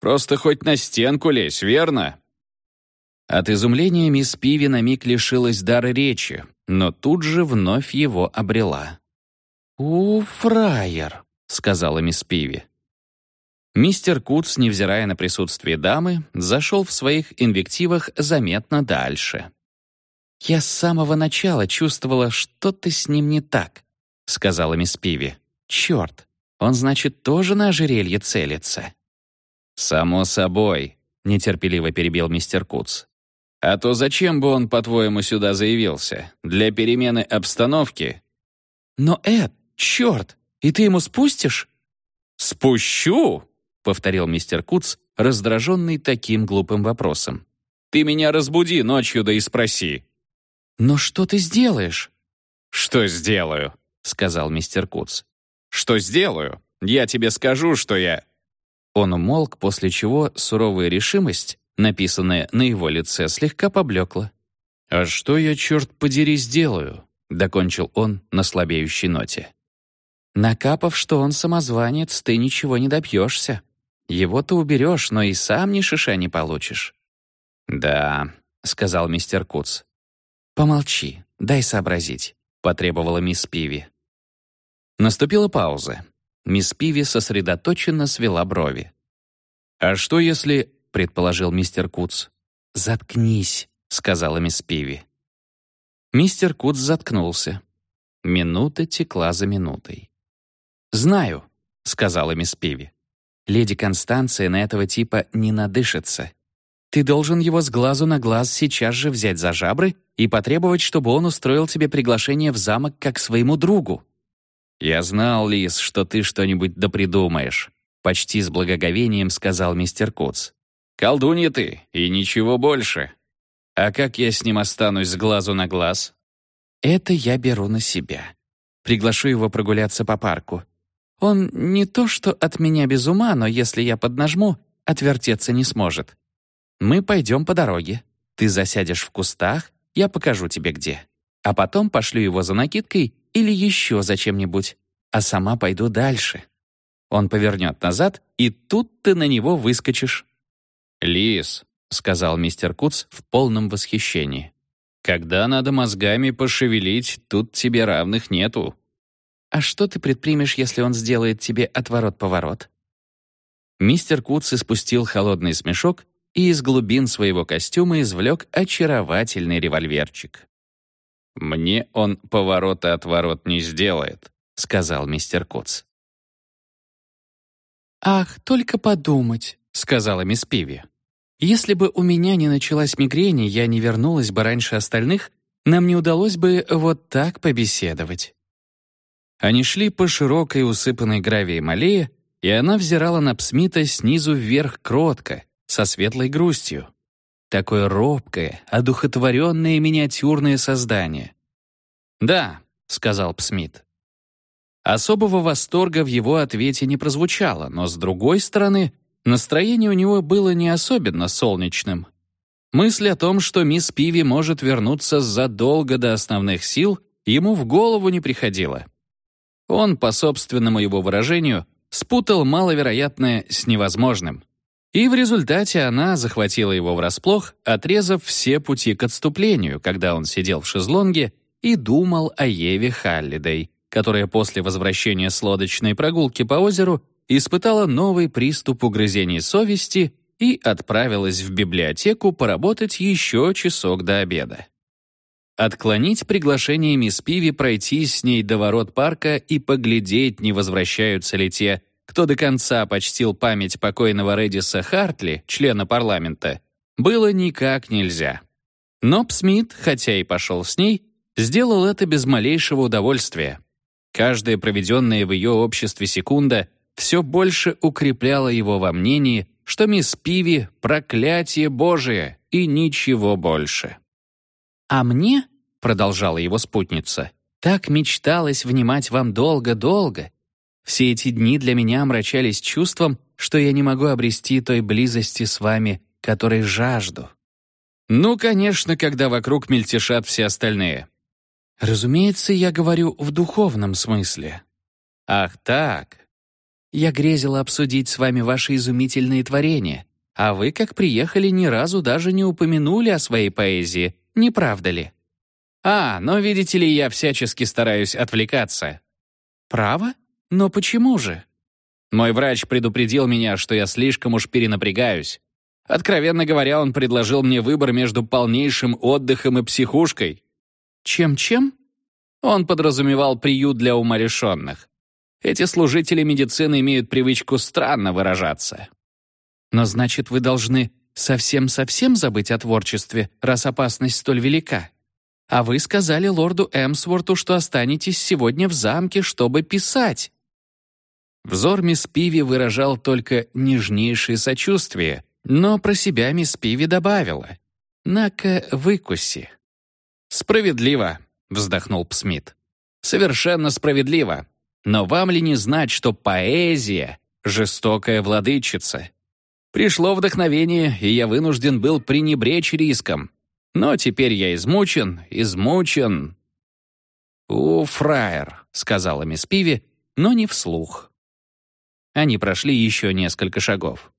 Просто хоть на стенку лезь, верно?» От изумления мисс Пиви на миг лишилась дара речи, но тут же вновь его обрела. «У, фраер», — сказала мисс Пиви. Мистер Кутс, невзирая на присутствие дамы, зашел в своих инвективах заметно дальше. «Я с самого начала чувствовала, что ты с ним не так», — сказала мисс Пиви. «Черт, он, значит, тоже на ожерелье целится». «Само собой», — нетерпеливо перебил мистер Куц. «А то зачем бы он, по-твоему, сюда заявился? Для перемены обстановки?» «Но, Эд, черт, и ты ему спустишь?» «Спущу?» — повторил мистер Куц, раздраженный таким глупым вопросом. «Ты меня разбуди ночью, да и спроси». «Но что ты сделаешь?» «Что сделаю?» — сказал мистер Куц. «Что сделаю? Я тебе скажу, что я...» Он умолк, после чего суровая решимость, написанная на его лице, слегка поблекла. «А что я, черт подери, сделаю?» — докончил он на слабеющей ноте. «Накапав, что он самозванец, ты ничего не добьешься». Его ты уберешь, но и сам ни шиша не получишь». «Да», — сказал мистер Куц. «Помолчи, дай сообразить», — потребовала мисс Пиви. Наступила пауза. Мисс Пиви сосредоточенно свела брови. «А что если...» — предположил мистер Куц. «Заткнись», — сказала мисс Пиви. Мистер Куц заткнулся. Минута текла за минутой. «Знаю», — сказала мисс Пиви. «Леди Констанция на этого типа не надышится. Ты должен его с глазу на глаз сейчас же взять за жабры и потребовать, чтобы он устроил тебе приглашение в замок как своему другу». «Я знал, Лис, что ты что-нибудь допридумаешь», — почти с благоговением сказал мистер Куц. «Колдунья ты, и ничего больше. А как я с ним останусь с глазу на глаз?» «Это я беру на себя. Приглашу его прогуляться по парку. Он не то что от меня без ума, но если я поднажму, отвертеться не сможет. Мы пойдем по дороге. Ты засядешь в кустах, я покажу тебе где. А потом пошлю его за накидкой или еще за чем-нибудь, а сама пойду дальше. Он повернет назад, и тут ты на него выскочишь». «Лис», — сказал мистер Куц в полном восхищении. «Когда надо мозгами пошевелить, тут тебе равных нету». «А что ты предпримешь, если он сделает тебе отворот-поворот?» Мистер Куц испустил холодный смешок и из глубин своего костюма извлек очаровательный револьверчик. «Мне он поворота-отворот не сделает», — сказал мистер Куц. «Ах, только подумать», — сказала мисс Пиви. «Если бы у меня не началась мигрень, я не вернулась бы раньше остальных, нам не удалось бы вот так побеседовать». Они шли по широкой усыпанной гравием аллее, и она взирала на Псмита снизу вверх кротко, со светлой грустью. Такое робкое, одухотворенное миниатюрное создание. «Да», — сказал Псмит. Особого восторга в его ответе не прозвучало, но, с другой стороны, настроение у него было не особенно солнечным. Мысль о том, что мисс Пиви может вернуться задолго до основных сил, ему в голову не приходила. Он, по собственному его выражению, спутал маловероятное с невозможным. И в результате она захватила его врасплох, отрезав все пути к отступлению, когда он сидел в шезлонге и думал о Еве Халлидей, которая после возвращения с лодочной прогулки по озеру испытала новый приступ угрызений совести и отправилась в библиотеку поработать еще часок до обеда. Отклонить приглашение мисс Пиви пройти с ней до ворот парка и поглядеть, не возвращаются ли те, кто до конца почтил память покойного Редиса Хартли, члена парламента, было никак нельзя. Но Псмит, хотя и пошел с ней, сделал это без малейшего удовольствия. Каждая проведенная в ее обществе секунда все больше укрепляла его во мнении, что мисс Пиви — проклятие Божие и ничего больше. «А мне, — продолжала его спутница, — так мечталось внимать вам долго-долго. Все эти дни для меня омрачались чувством, что я не могу обрести той близости с вами, которой жажду». «Ну, конечно, когда вокруг мельтешат все остальные», Разумеется, я говорю в духовном смысле. Ах так. Я грезила обсудить с вами ваши изумительные творения, а вы, как приехали, ни разу даже не упомянули о своей поэзии, не правда ли? А, но видите ли, я всячески стараюсь отвлекаться. Право? Но почему же? Мой врач предупредил меня, что я слишком уж перенапрягаюсь. Откровенно говоря, он предложил мне выбор между полнейшим отдыхом и психушкой. Чем-чем? Он подразумевал приют для умалишенных. Эти служители медицины имеют привычку странно выражаться. Но значит, вы должны совсем-совсем забыть о творчестве, раз опасность столь велика. А вы сказали лорду Эмсворту, что останетесь сегодня в замке, чтобы писать. Взор мисс Пиви выражал только нежнейшее сочувствие, но про себя мисс Пиви добавила. «На-ка, выкуси». «Справедливо», — вздохнул Псмит. «Совершенно справедливо. Но вам ли не знать, что поэзия — жестокая владычица? Пришло вдохновение, и я вынужден был пренебречь риском. Но теперь я измучен, измучен». «У, фраер», — сказала мисс Пиви, но не вслух. Они прошли еще несколько шагов.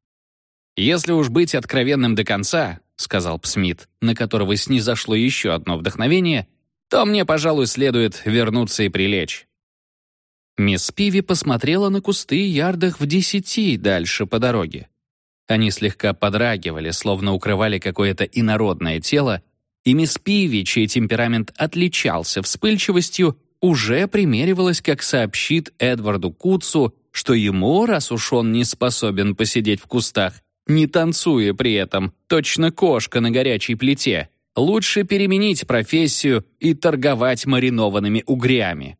«Если уж быть откровенным до конца», — сказал Псмит, на которого снизошло еще одно вдохновение, «то мне, пожалуй, следует вернуться и прилечь». Мисс Пиви посмотрела на кусты ярдах в десяти дальше по дороге. Они слегка подрагивали, словно укрывали какое-то инородное тело, и мисс Пиви, чей темперамент отличался вспыльчивостью, уже примеривалась, как сообщит Эдварду Куцу, что ему, раз уж он не способен посидеть в кустах, не танцуя при этом, точно кошка на горячей плите, лучше переменить профессию и торговать маринованными угрями.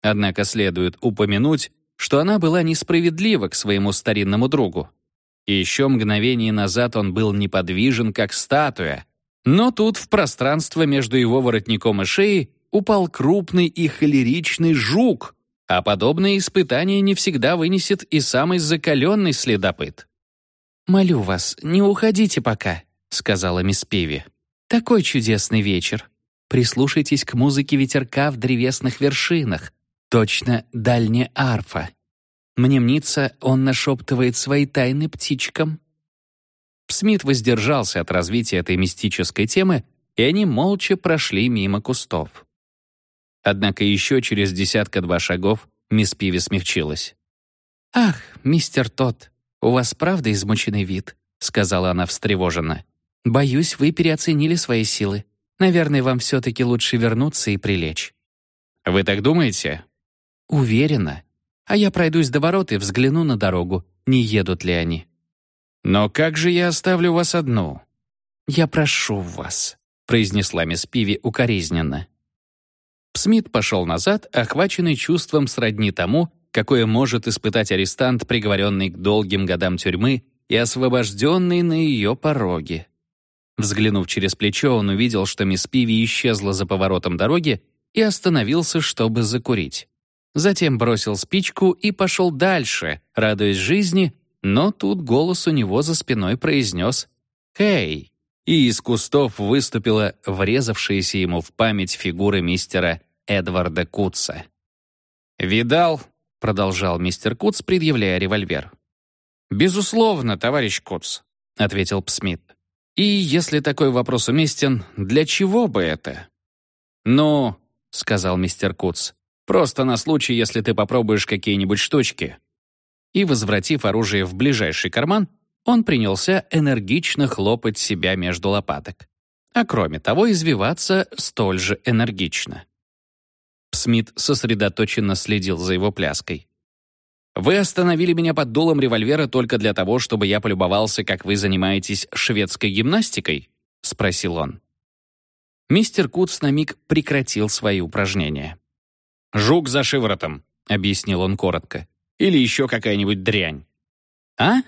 Однако следует упомянуть, что она была несправедлива к своему старинному другу. И еще мгновение назад он был неподвижен, как статуя, но тут в пространство между его воротником и шеей упал крупный и холеричный жук, а подобное испытание не всегда вынесет и самый закаленный следопыт. «Молю вас, не уходите пока», — сказала мисс Пиви. «Такой чудесный вечер. Прислушайтесь к музыке ветерка в древесных вершинах. Точно дальняя арфа. Мне мнится, он нашептывает свои тайны птичкам». Смит воздержался от развития этой мистической темы, и они молча прошли мимо кустов. Однако еще через десятка-два шагов мисс Пиви смягчилась. «Ах, мистер Тот, у вас правда измученный вид», — сказала она встревоженно. «Боюсь, вы переоценили свои силы. Наверное, вам все-таки лучше вернуться и прилечь». «Вы так думаете?» «Уверена. А я пройдусь до ворот и взгляну на дорогу, не едут ли они». «Но как же я оставлю вас одну?» «Я прошу вас», — произнесла мисс Пиви укоризненно. Смит пошел назад, охваченный чувством сродни тому, какое может испытать арестант, приговоренный к долгим годам тюрьмы и освобожденный на ее пороге. Взглянув через плечо, он увидел, что мисс Пиви исчезла за поворотом дороги и остановился, чтобы закурить. Затем бросил спичку и пошел дальше, радуясь жизни, но тут голос у него за спиной произнес «Хей!» И из кустов выступила врезавшаяся ему в память фигура мистера Эдварда Кутса. «Видал?» — продолжал мистер Кутс, предъявляя револьвер. «Безусловно, товарищ Кутс», — ответил Псмит. «И если такой вопрос уместен, для чего бы это?» «Ну», — сказал мистер Кутс, «просто на случай, если ты попробуешь какие-нибудь штучки». И, возвратив оружие в ближайший карман, он принялся энергично хлопать себя между лопаток. А кроме того, извиваться столь же энергично. Смит сосредоточенно следил за его пляской. «Вы остановили меня под дулом револьвера только для того, чтобы я полюбовался, как вы занимаетесь шведской гимнастикой?» — спросил он. Мистер Кутс на миг прекратил свои упражнения. «Жук за шиворотом», — объяснил он коротко. «Или еще какая-нибудь дрянь». «А?»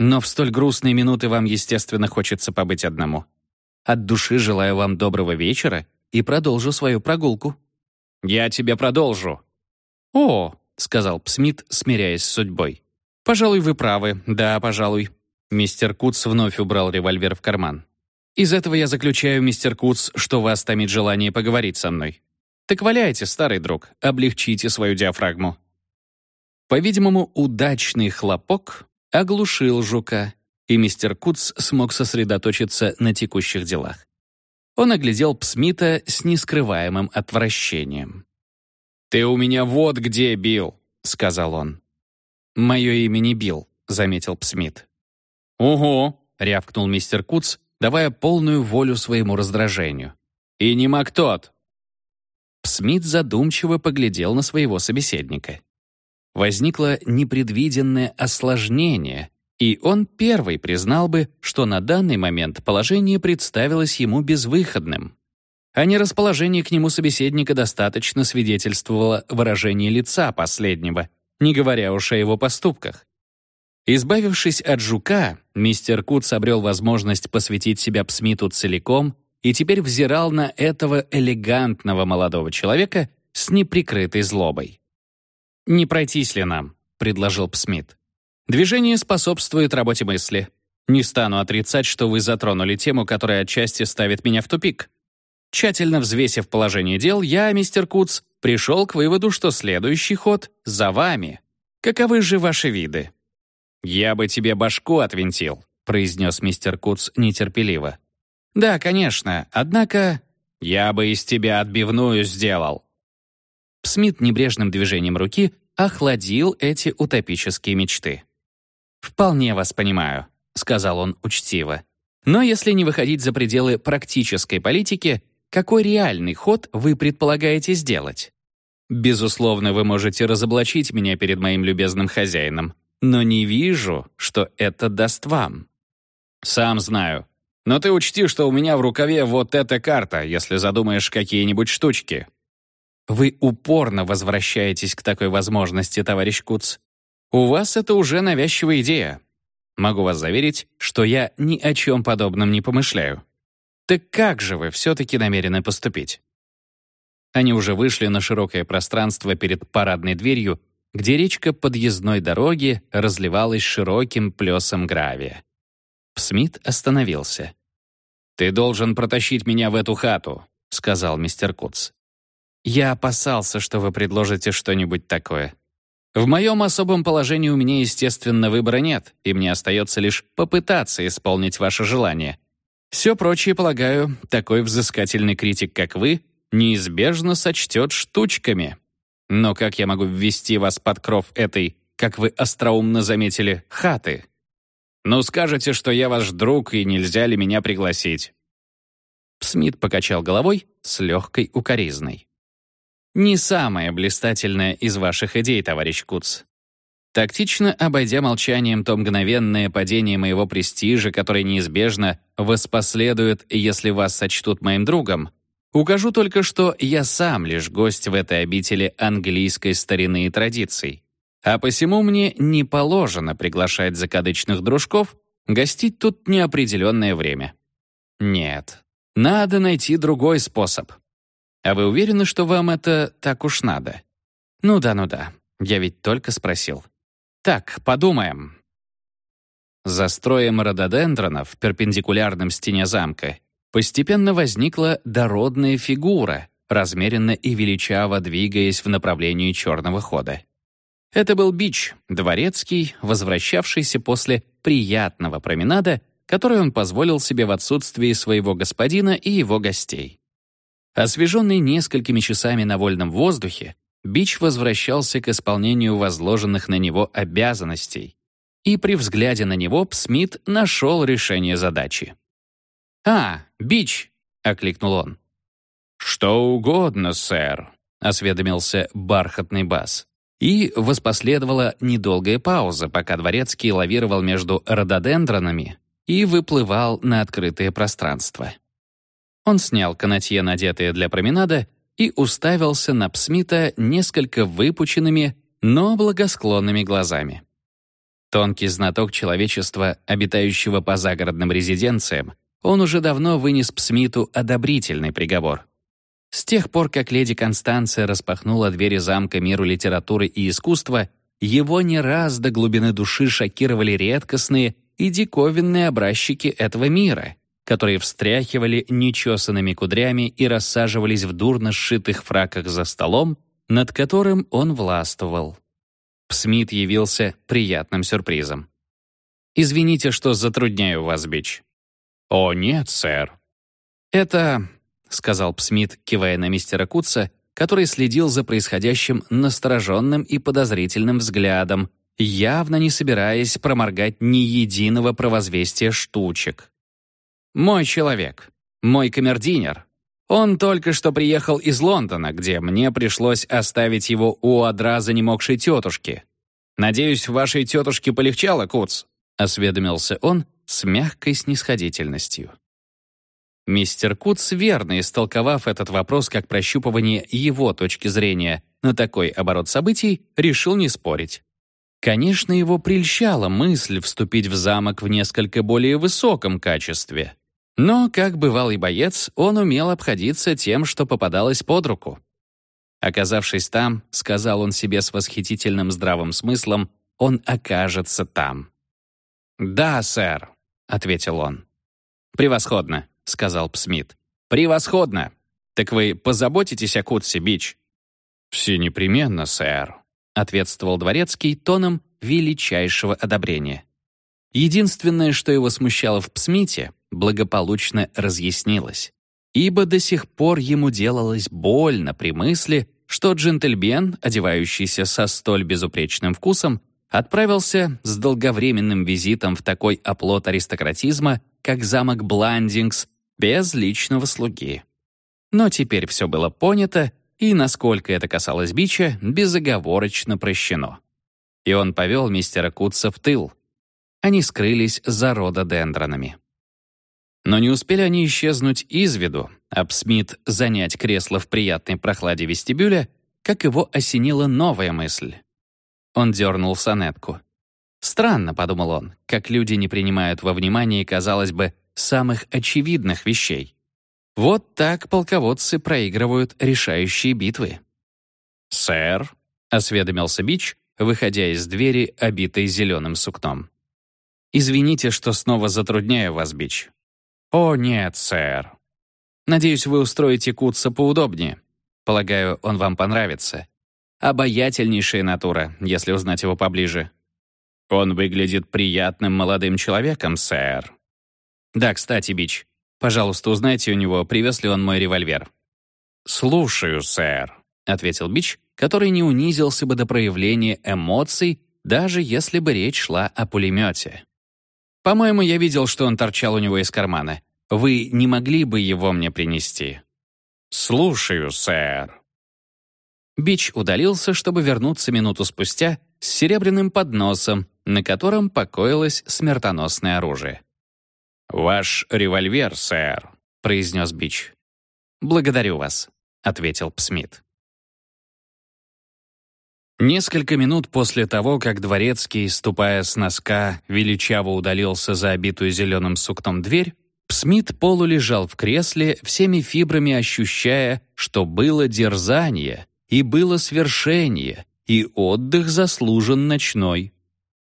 Но в столь грустные минуты вам, естественно, хочется побыть одному. От души желаю вам доброго вечера и продолжу свою прогулку». «Я тебе продолжу». «О», — сказал Псмит, смиряясь с судьбой. «Пожалуй, вы правы. Да, пожалуй». Мистер Куц вновь убрал револьвер в карман. «Из этого я заключаю, мистер Куц, что вас томит желание поговорить со мной. Так валяйте, старый друг, облегчите свою диафрагму». По-видимому, удачный хлопок оглушил жука, и мистер Куц смог сосредоточиться на текущих делах. Он оглядел Псмита с нескрываемым отвращением. «Ты у меня вот где, Билл», — сказал он. «Мое имя не Билл», — заметил Псмит. «Ого», — рявкнул мистер Куц, давая полную волю своему раздражению. «И не Мактот». Псмит задумчиво поглядел на своего собеседника возникло непредвиденное осложнение, и он первый признал бы, что на данный момент положение представилось ему безвыходным. А нерасположение к нему собеседника достаточно свидетельствовало выражение лица последнего, не говоря уж о его поступках. Избавившись от жука, мистер Кутс обрел возможность посвятить себя Псмиту целиком и теперь взирал на этого элегантного молодого человека с неприкрытой злобой. «Не пройтись ли нам?» — предложил Псмит. «Движение способствует работе мысли. Не стану отрицать, что вы затронули тему, которая отчасти ставит меня в тупик. Тщательно взвесив положение дел, я, мистер Куц, пришел к выводу, что следующий ход за вами. Каковы же ваши виды?» «Я бы тебе башку отвинтил», — произнес мистер Куц нетерпеливо. «Да, конечно, однако...» «Я бы из тебя отбивную сделал». Смит небрежным движением руки охладил эти утопические мечты. «Вполне вас понимаю», — сказал он учтиво. «Но если не выходить за пределы практической политики, какой реальный ход вы предполагаете сделать? Безусловно, вы можете разоблачить меня перед моим любезным хозяином, но не вижу, что это даст вам». «Сам знаю. Но ты учти, что у меня в рукаве вот эта карта, если задумаешь какие-нибудь штучки». Вы упорно возвращаетесь к такой возможности, товарищ Куц. У вас это уже навязчивая идея. Могу вас заверить, что я ни о чем подобном не помышляю. Так как же вы все-таки намерены поступить? Они уже вышли на широкое пространство перед парадной дверью, где речка подъездной дороги разливалась широким плесом гравия. Смит остановился. «Ты должен протащить меня в эту хату», — сказал мистер Кутс. «Я опасался, что вы предложите что-нибудь такое. В моем особом положении у меня, естественно, выбора нет, и мне остается лишь попытаться исполнить ваше желание. Все прочее, полагаю, такой взыскательный критик, как вы, неизбежно сочтет штучками. Но как я могу ввести вас под кров этой, как вы остроумно заметили, хаты?» «Ну, скажете, что я ваш друг, и нельзя ли меня пригласить?» Смит покачал головой с легкой укоризной. «Не самая блистательная из ваших идей, товарищ Куц. Тактично обойдя молчанием то мгновенное падение моего престижа, которое неизбежно воспоследует, если вас сочтут моим другом, укажу только, что я сам лишь гость в этой обители английской старины и традиций. А посему мне не положено приглашать закадычных дружков гостить тут неопределенное время. Нет, надо найти другой способ. А вы уверены, что вам это так уж надо? Ну да, ну да, я ведь только спросил. Так, подумаем. За строем рододендронов, перпендикулярным стене замка, постепенно возникла дородная фигура, размеренно и величаво двигаясь в направлении черного хода. Это был Бич, дворецкий, возвращавшийся после приятного променада, который он позволил себе в отсутствии своего господина и его гостей. Освеженный несколькими часами на вольном воздухе, Бич возвращался к исполнению возложенных на него обязанностей, и при взгляде на него Псмит нашел решение задачи. «А, Бич!» — окликнул он. «Что угодно, сэр», — осведомился бархатный бас. И воспоследовала недолгая пауза, пока дворецкий лавировал между рододендронами и выплывал на открытое пространство. Он снял канатье, надетые для променада, и уставился на Псмита несколько выпученными, но благосклонными глазами. Тонкий знаток человечества, обитающего по загородным резиденциям, он уже давно вынес Псмиту одобрительный приговор. С тех пор, как леди Констанция распахнула двери замка миру литературы и искусства, его не раз до глубины души шокировали редкостные и диковинные образчики этого мира, которые встряхивали нечесанными кудрями и рассаживались в дурно сшитых фраках за столом, над которым он властвовал. Смит явился приятным сюрпризом. «Извините, что затрудняю вас, Бич». «О, нет, сэр». «Это — сказал Псмит, кивая на мистера Кутса, который следил за происходящим настороженным и подозрительным взглядом, явно не собираясь проморгать ни единого провозвестия штучек. «Мой человек, мой камердинер. Он только что приехал из Лондона, где мне пришлось оставить его у одра занемогшей тетушки. Надеюсь, вашей тетушке полегчало, Куц?» — осведомился он с мягкой снисходительностью. Мистер Кутс, верно истолковав этот вопрос как прощупывание его точки зрения на такой оборот событий, решил не спорить. Конечно, его прельщала мысль вступить в замок в несколько более высоком качестве. Но, как бывалый боец, он умел обходиться тем, что попадалось под руку. Оказавшись там, сказал он себе с восхитительным здравым смыслом, он окажется там. «Да, сэр», — ответил он. «Превосходно сказал Псмит. «Превосходно! Так вы позаботитесь о Кутсе, Бич?» «Все непременно, сэр», — ответствовал дворецкий тоном величайшего одобрения. Единственное, что его смущало в Псмите, благополучно разъяснилось. Ибо до сих пор ему делалось больно при мысли, что джентльмен, одевающийся со столь безупречным вкусом, отправился с долговременным визитом в такой оплот аристократизма, как замок Бландингс, без личного слуги. Но теперь все было понято, и, насколько это касалось Бича, безоговорочно прощено. И он повел мистера Кутса в тыл. Они скрылись за рододендронами. Но не успели они исчезнуть из виду, а Смит занять кресло в приятной прохладе вестибюля, как его осенила новая мысль. Он дернул сонетку. «Странно», — подумал он, «как люди не принимают во внимание, казалось бы, самых очевидных вещей. Вот так полководцы проигрывают решающие битвы». «Сэр», — осведомился Бич, выходя из двери, обитой зеленым сукном. «Извините, что снова затрудняю вас, Бич». «О, нет, сэр». «Надеюсь, вы устроите Кутса поудобнее. Полагаю, он вам понравится. Обаятельнейшая натура, если узнать его поближе». «Он выглядит приятным молодым человеком, сэр». «Да, кстати, Бич, пожалуйста, узнайте у него, привез ли он мой револьвер». «Слушаю, сэр», — ответил Бич, который не унизился бы до проявления эмоций, даже если бы речь шла о пулемете. «По-моему, я видел, что он торчал у него из кармана. Вы не могли бы его мне принести?» «Слушаю, сэр». Бич удалился, чтобы вернуться минуту спустя с серебряным подносом, на котором покоилось смертоносное оружие. «Ваш револьвер, сэр», — произнес Бич. «Благодарю вас», — ответил Псмит. Несколько минут после того, как дворецкий, ступая с носка, величаво удалился за обитую зеленым сукном дверь, Псмит полулежал в кресле, всеми фибрами ощущая, что было дерзание, и было свершение, и отдых заслужен ночной.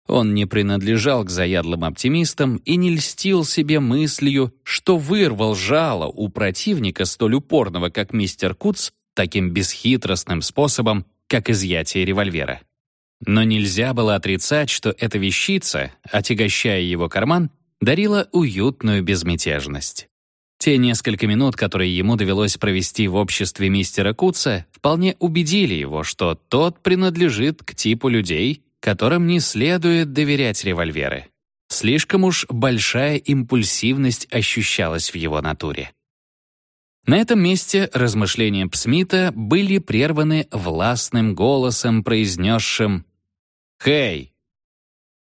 Он не принадлежал к заядлым оптимистам и не льстил себе мыслью, что вырвал жало у противника столь упорного, как мистер Куц, таким бесхитростным способом, как изъятие револьвера. Но нельзя было отрицать, что эта вещица, отягощая его карман, дарила уютную безмятежность. Те несколько минут, которые ему довелось провести в обществе мистера Куца, вполне убедили его, что тот принадлежит к типу людей, которым не следует доверять револьверы. Слишком уж большая импульсивность ощущалась в его натуре. На этом месте размышления Псмита были прерваны властным голосом, произнесшим «Хей!».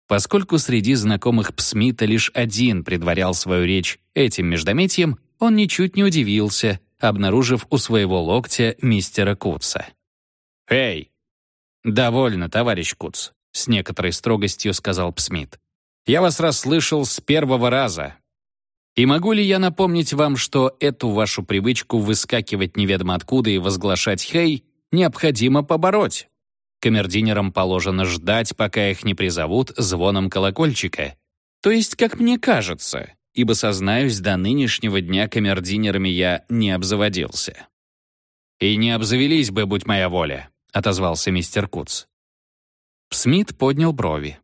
Поскольку среди знакомых Псмита лишь один предварял свою речь этим междометием, он ничуть не удивился, обнаружив у своего локтя мистера Кутса. «Эй!» «Довольно, товарищ Куц», — с некоторой строгостью сказал Псмит. «Я вас расслышал с первого раза, и могу ли я напомнить вам, что эту вашу привычку выскакивать неведомо откуда и возглашать «хей» необходимо побороть? Камердинерам положено ждать, пока их не призовут звоном колокольчика. То есть, как мне кажется, ибо, сознаюсь, до нынешнего дня камердинерами я не обзаводился. «И не обзавелись бы, будь моя воля», — отозвался мистер Куц. Смит поднял брови.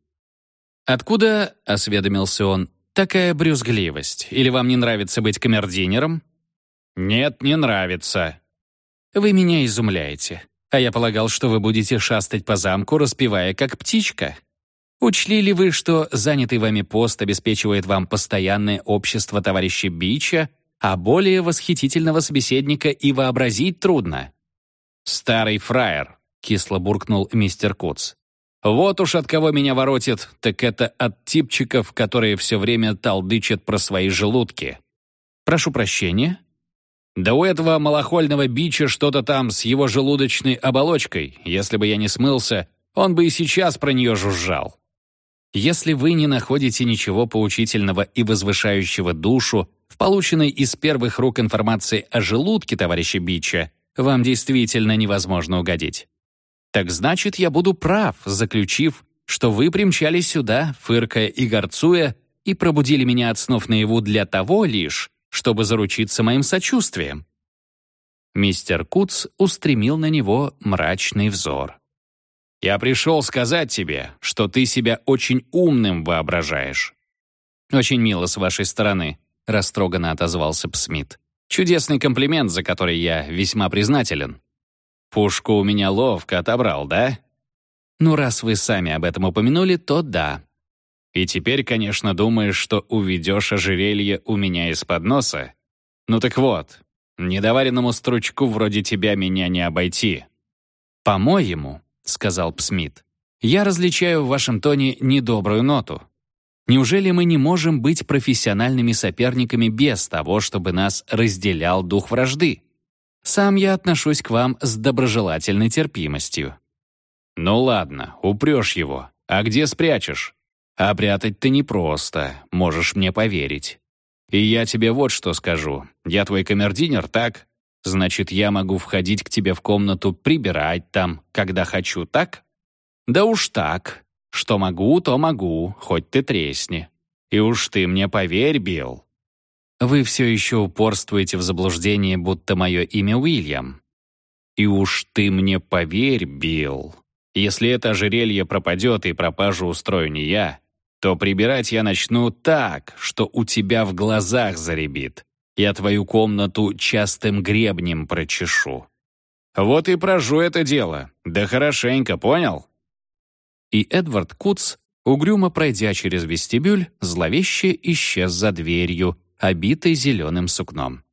«Откуда, — осведомился он, такая брюзгливость? Или вам не нравится быть камердинером? Нет, не нравится. Вы меня изумляете. А я полагал, что вы будете шастать по замку, распевая как птичка. Учли ли вы, что занятый вами пост обеспечивает вам постоянное общество товарища Бича, а более восхитительного собеседника и вообразить трудно? «Старый фраер», — кисло буркнул мистер Куц. Вот уж от кого меня воротит, так это от типчиков, которые все время толдычат про свои желудки. Прошу прощения. Да у этого малохольного бича что-то там с его желудочной оболочкой. Если бы я не смылся, он бы и сейчас про нее жужжал. Если вы не находите ничего поучительного и возвышающего душу в полученной из первых рук информации о желудке товарища Бича, вам действительно невозможно угодить. Так значит, я буду прав, заключив, что вы примчались сюда, фыркая и горцуя, и пробудили меня от снов наяву для того лишь, чтобы заручиться моим сочувствием. Мистер Куц устремил на него мрачный взор. Я пришел сказать тебе, что ты себя очень умным воображаешь». «Очень мило с вашей стороны», — растроганно отозвался Псмит. «Чудесный комплимент, за который я весьма признателен». «Пушку у меня ловко отобрал, да?» «Ну, раз вы сами об этом упомянули, то да». «И теперь, конечно, думаешь, что уведешь ожерелье у меня из-под носа? Ну так вот, недоваренному стручку вроде тебя меня не обойти». «По-моему», — сказал Псмит, «я различаю в вашем тоне недобрую ноту. Неужели мы не можем быть профессиональными соперниками без того, чтобы нас разделял дух вражды? Сам я отношусь к вам с доброжелательной терпимостью». «Ну ладно, упрешь его. А где спрячешь? А прятать-то непросто, можешь мне поверить. И я тебе вот что скажу. Я твой камердинер, так? Значит, я могу входить к тебе в комнату, прибирать там, когда хочу, так? Да уж так. Что могу, то могу, хоть ты тресни. И уж ты мне поверь, Билл. Вы все еще упорствуете в заблуждении, будто мое имя Уильям. И уж ты мне поверь, Билл. Если это ожерелье пропадет и пропажу устрою не я, то прибирать я начну так, что у тебя в глазах заребит. Я твою комнату частым гребнем прочешу. Вот и прожу это дело. Да хорошенько, понял? И Эдвард Куц, угрюмо пройдя через вестибюль, зловеще исчез за дверью, обитой зеленым сукном.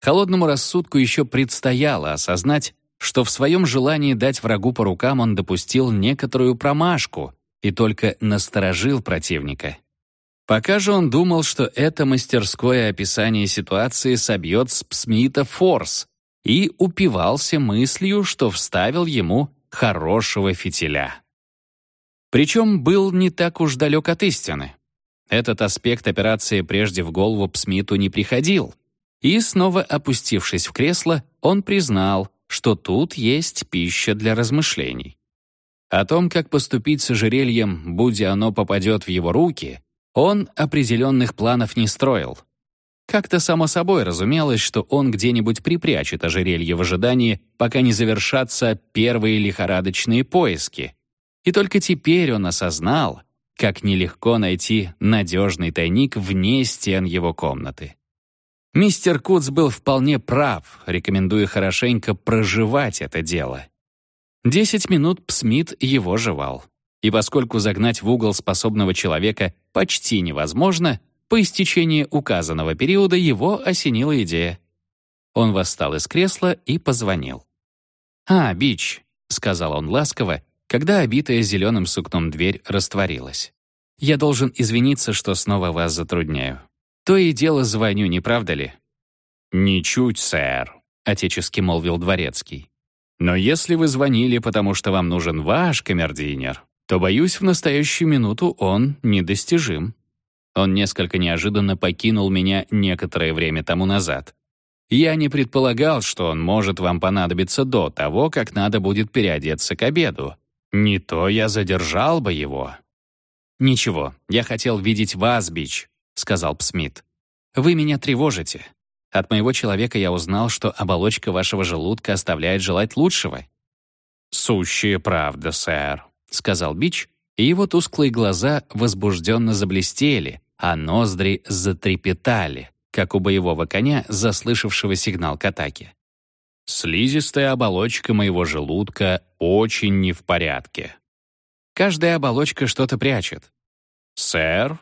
Холодному рассудку еще предстояло осознать, что в своем желании дать врагу по рукам он допустил некоторую промашку и только насторожил противника. Пока же он думал, что это мастерское описание ситуации собьет с Псмита форс, и упивался мыслью, что вставил ему хорошего фитиля. Причем был не так уж далек от истины. Этот аспект операции прежде в голову Псмиту не приходил. И, снова опустившись в кресло, он признал, что тут есть пища для размышлений. О том, как поступить с ожерельем, будь оно попадет в его руки, он определенных планов не строил. Как-то само собой разумелось, что он где-нибудь припрячет ожерелье в ожидании, пока не завершатся первые лихорадочные поиски, и только теперь он осознал, как нелегко найти надежный тайник вне стен его комнаты. Мистер Куц был вполне прав, рекомендуя хорошенько проживать это дело. Десять минут Псмит его жевал. И поскольку загнать в угол способного человека почти невозможно, по истечении указанного периода его осенила идея. Он восстал из кресла и позвонил. «А, Бич», — сказал он ласково, когда обитая зеленым сукном дверь растворилась. «Я должен извиниться, что снова вас затрудняю. То и дело звоню, не правда ли?» «Ничуть, сэр», — отечески молвил дворецкий. «Но если вы звонили, потому что вам нужен ваш камердинер, то, боюсь, в настоящую минуту он недостижим. Он несколько неожиданно покинул меня некоторое время тому назад. Я не предполагал, что он может вам понадобиться до того, как надо будет переодеться к обеду. Не то я задержал бы его». «Ничего, я хотел видеть вас, Бич», — сказал Псмит. «Вы меня тревожите. От моего человека я узнал, что оболочка вашего желудка оставляет желать лучшего». «Сущая правда, сэр», — сказал Бич, и его тусклые глаза возбужденно заблестели, а ноздри затрепетали, как у боевого коня, заслышавшего сигнал к атаке. Слизистая оболочка моего желудка очень не в порядке. Каждая оболочка что-то прячет. «Сэр?»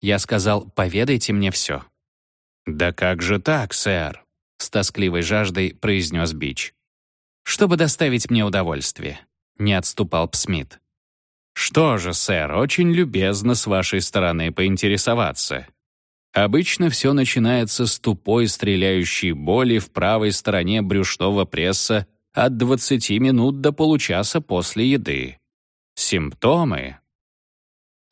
Я сказал, поведайте мне все. «Да как же так, сэр?» — с тоскливой жаждой произнес Бич. «Чтобы доставить мне удовольствие», — не отступал Псмит. «Что же, сэр, очень любезно с вашей стороны поинтересоваться. Обычно все начинается с тупой стреляющей боли в правой стороне брюшного пресса от 20 минут до получаса после еды. Симптомы.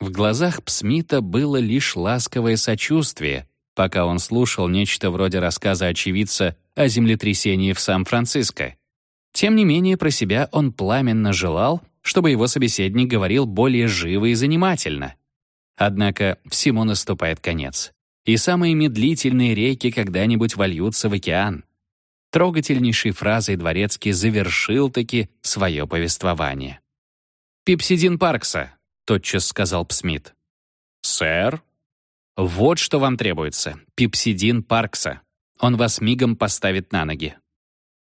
В глазах Псмита было лишь ласковое сочувствие, пока он слушал нечто вроде рассказа очевидца о землетрясении в Сан-Франциско. Тем не менее, про себя он пламенно желал, чтобы его собеседник говорил более живо и занимательно. Однако всему наступает конец и самые медлительные реки когда-нибудь вольются в океан. Трогательнейшей фразой Дворецкий завершил таки свое повествование. «Пипсидин Паркса», — тотчас сказал Псмит. «Сэр?» «Вот что вам требуется. Пипсидин Паркса. Он вас мигом поставит на ноги».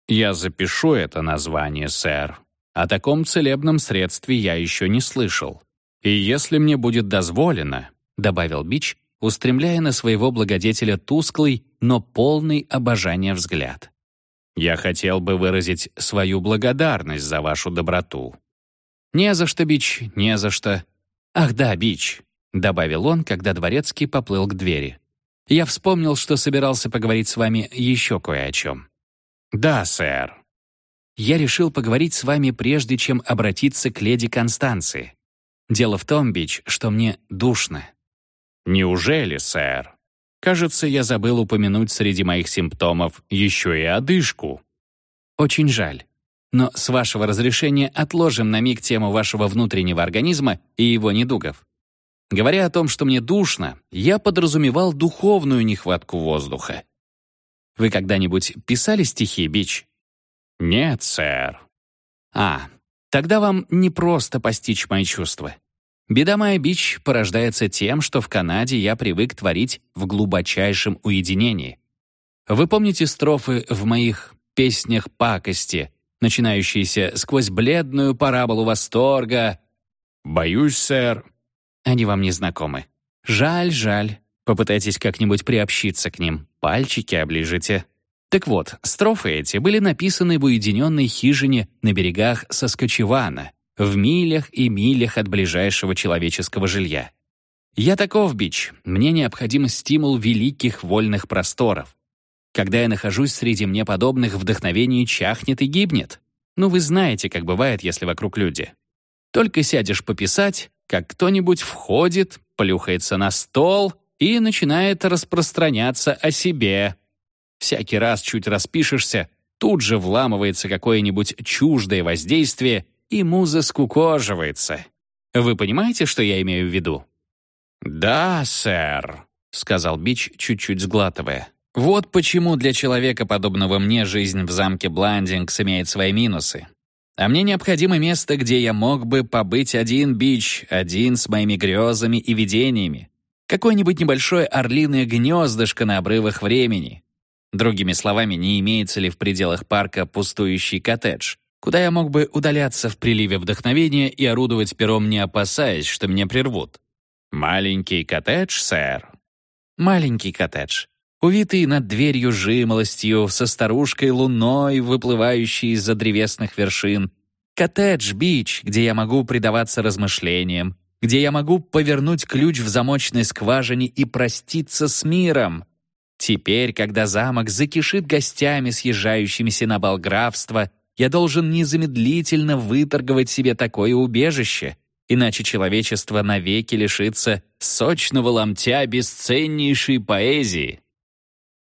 «Я запишу это название, сэр. О таком целебном средстве я еще не слышал. И если мне будет дозволено», — добавил Бич, устремляя на своего благодетеля тусклый, но полный обожания взгляд. «Я хотел бы выразить свою благодарность за вашу доброту». «Не за что, Бич, не за что». «Ах да, Бич», — добавил он, когда дворецкий поплыл к двери. «Я вспомнил, что собирался поговорить с вами еще кое о чем». «Да, сэр». «Я решил поговорить с вами, прежде чем обратиться к леди Констанции. Дело в том, Бич, что мне душно». «Неужели, сэр? Кажется, я забыл упомянуть среди моих симптомов еще и одышку». «Очень жаль. Но с вашего разрешения отложим на миг тему вашего внутреннего организма и его недугов. Говоря о том, что мне душно, я подразумевал духовную нехватку воздуха. Вы когда-нибудь писали стихи, Бич? Нет, сэр. А, тогда вам не просто постичь мои чувства. Беда моя, Бич, порождается тем, что в Канаде я привык творить в глубочайшем уединении. Вы помните строфы в моих «Песнях пакости», начинающиеся сквозь бледную параболу восторга? Боюсь, сэр. Они вам не знакомы. Жаль, жаль. Попытайтесь как-нибудь приобщиться к ним. Пальчики оближите. Так вот, строфы эти были написаны в уединенной хижине на берегах Соскочевана, в милях и милях от ближайшего человеческого жилья. Я таков, Бич, мне необходим стимул великих вольных просторов. Когда я нахожусь среди мне подобных, вдохновение чахнет и гибнет. Ну, вы знаете, как бывает, если вокруг люди. Только сядешь пописать, как кто-нибудь входит, плюхается на стол и начинает распространяться о себе. Всякий раз чуть распишешься, тут же вламывается какое-нибудь чуждое воздействие, и муза скукоживается. Вы понимаете, что я имею в виду? «Да, сэр», — сказал Бич, чуть-чуть сглатывая. Вот почему для человека, подобного мне, жизнь в замке Бландингс имеет свои минусы. А мне необходимо место, где я мог бы побыть один бич, один с моими грезами и видениями. Какое-нибудь небольшое орлиное гнездышко на обрывах времени. Другими словами, не имеется ли в пределах парка пустующий коттедж, куда я мог бы удаляться в приливе вдохновения и орудовать пером, не опасаясь, что меня прервут? «Маленький коттедж, сэр?» «Маленький коттедж увитый над дверью жимолостью, со старушкой луной, выплывающей из-за древесных вершин, коттедж-бич, где я могу предаваться размышлениям, где я могу повернуть ключ в замочной скважине и проститься с миром. Теперь, когда замок закишит гостями, съезжающимися на Болграфство, я должен незамедлительно выторговать себе такое убежище, иначе человечество навеки лишится сочного ломтя бесценнейшей поэзии.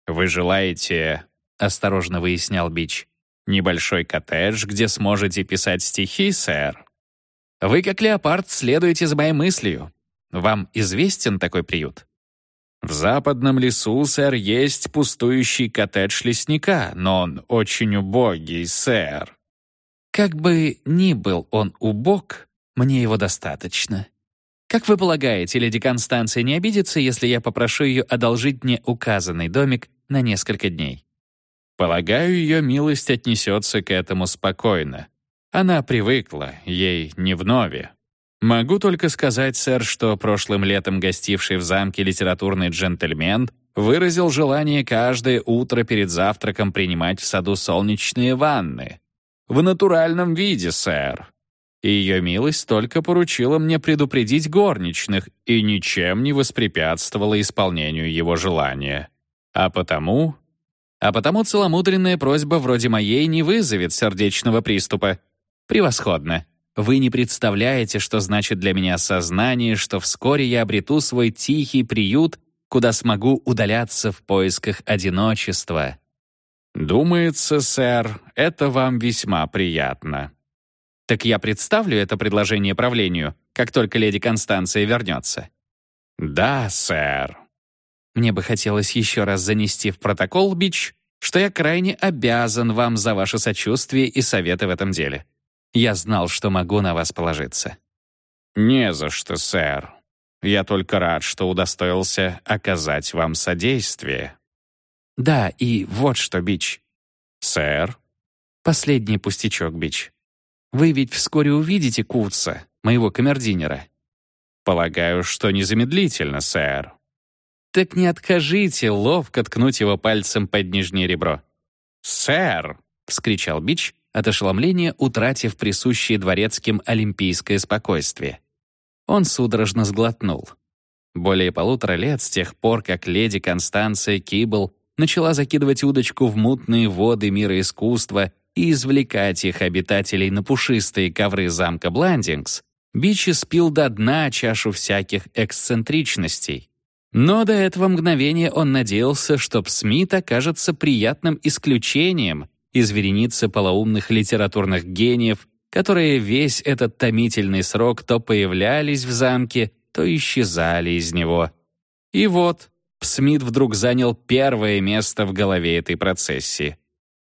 «Вы желаете...» — осторожно выяснял Бич. «Небольшой коттедж, где сможете писать стихи, сэр?» «Вы, как леопард, следуете за моей мыслью. Вам известен такой приют?» «В западном лесу, сэр, есть пустующий коттедж лесника, но он очень убогий, сэр». «Как бы ни был он убог, мне его достаточно. Как вы полагаете, леди Констанция не обидится, если я попрошу ее одолжить мне указанный домик на несколько дней. Полагаю, ее милость отнесется к этому спокойно. Она привыкла, ей не вновь. Могу только сказать, сэр, что прошлым летом гостивший в замке литературный джентльмен выразил желание каждое утро перед завтраком принимать в саду солнечные ванны. В натуральном виде, сэр. И ее милость только поручила мне предупредить горничных и ничем не воспрепятствовала исполнению его желания. А потому... А потому целомудренная просьба вроде моей не вызовет сердечного приступа. Превосходно. Вы не представляете, что значит для меня сознание, что вскоре я обрету свой тихий приют, куда смогу удаляться в поисках одиночества. Думается, сэр, это вам весьма приятно. Так я представлю это предложение правлению, как только леди Констанция вернется. Да, сэр. Мне бы хотелось еще раз занести в протокол, Бич, что я крайне обязан вам за ваше сочувствие и советы в этом деле. Я знал, что могу на вас положиться. «Не за что, сэр. Я только рад, что удостоился оказать вам содействие». «Да, и вот что, Бич». «Сэр?» «Последний пустячок, Бич. Вы ведь вскоре увидите Кутса, моего камердинера. «Полагаю, что незамедлительно, сэр». «Так не откажите ловко ткнуть его пальцем под нижнее ребро». «Сэр!» — вскричал Бич, от ошеломления утратив присущее дворецким олимпийское спокойствие. Он судорожно сглотнул. Более полутора лет с тех пор, как леди Констанция Кибл начала закидывать удочку в мутные воды мира искусства и извлекать их обитателей на пушистые ковры замка Бландингс, Бичи спил до дна чашу всяких эксцентричностей. Но до этого мгновения он надеялся, что Смит окажется приятным исключением из вереницы полоумных литературных гениев, которые весь этот томительный срок то появлялись в замке, то исчезали из него. И вот Смит вдруг занял первое место в голове этой процессии.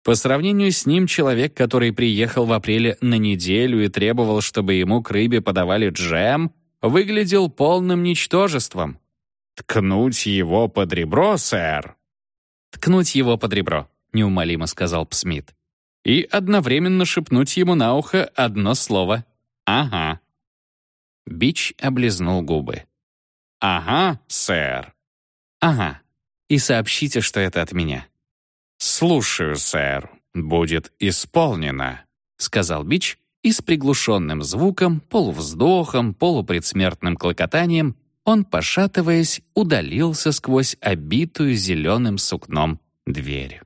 По сравнению с ним человек, который приехал в апреле на неделю и требовал, чтобы ему к рыбе подавали джем, выглядел полным ничтожеством. «Ткнуть его под ребро, сэр?» «Ткнуть его под ребро», — неумолимо сказал Псмит. «И одновременно шепнуть ему на ухо одно слово. Ага». Бич облизнул губы. «Ага, сэр». «Ага. И сообщите, что это от меня». «Слушаю, сэр. Будет исполнено», — сказал Бич, и с приглушенным звуком, полувздохом, полупредсмертным клокотанием он, пошатываясь, удалился сквозь обитую зеленым сукном дверь.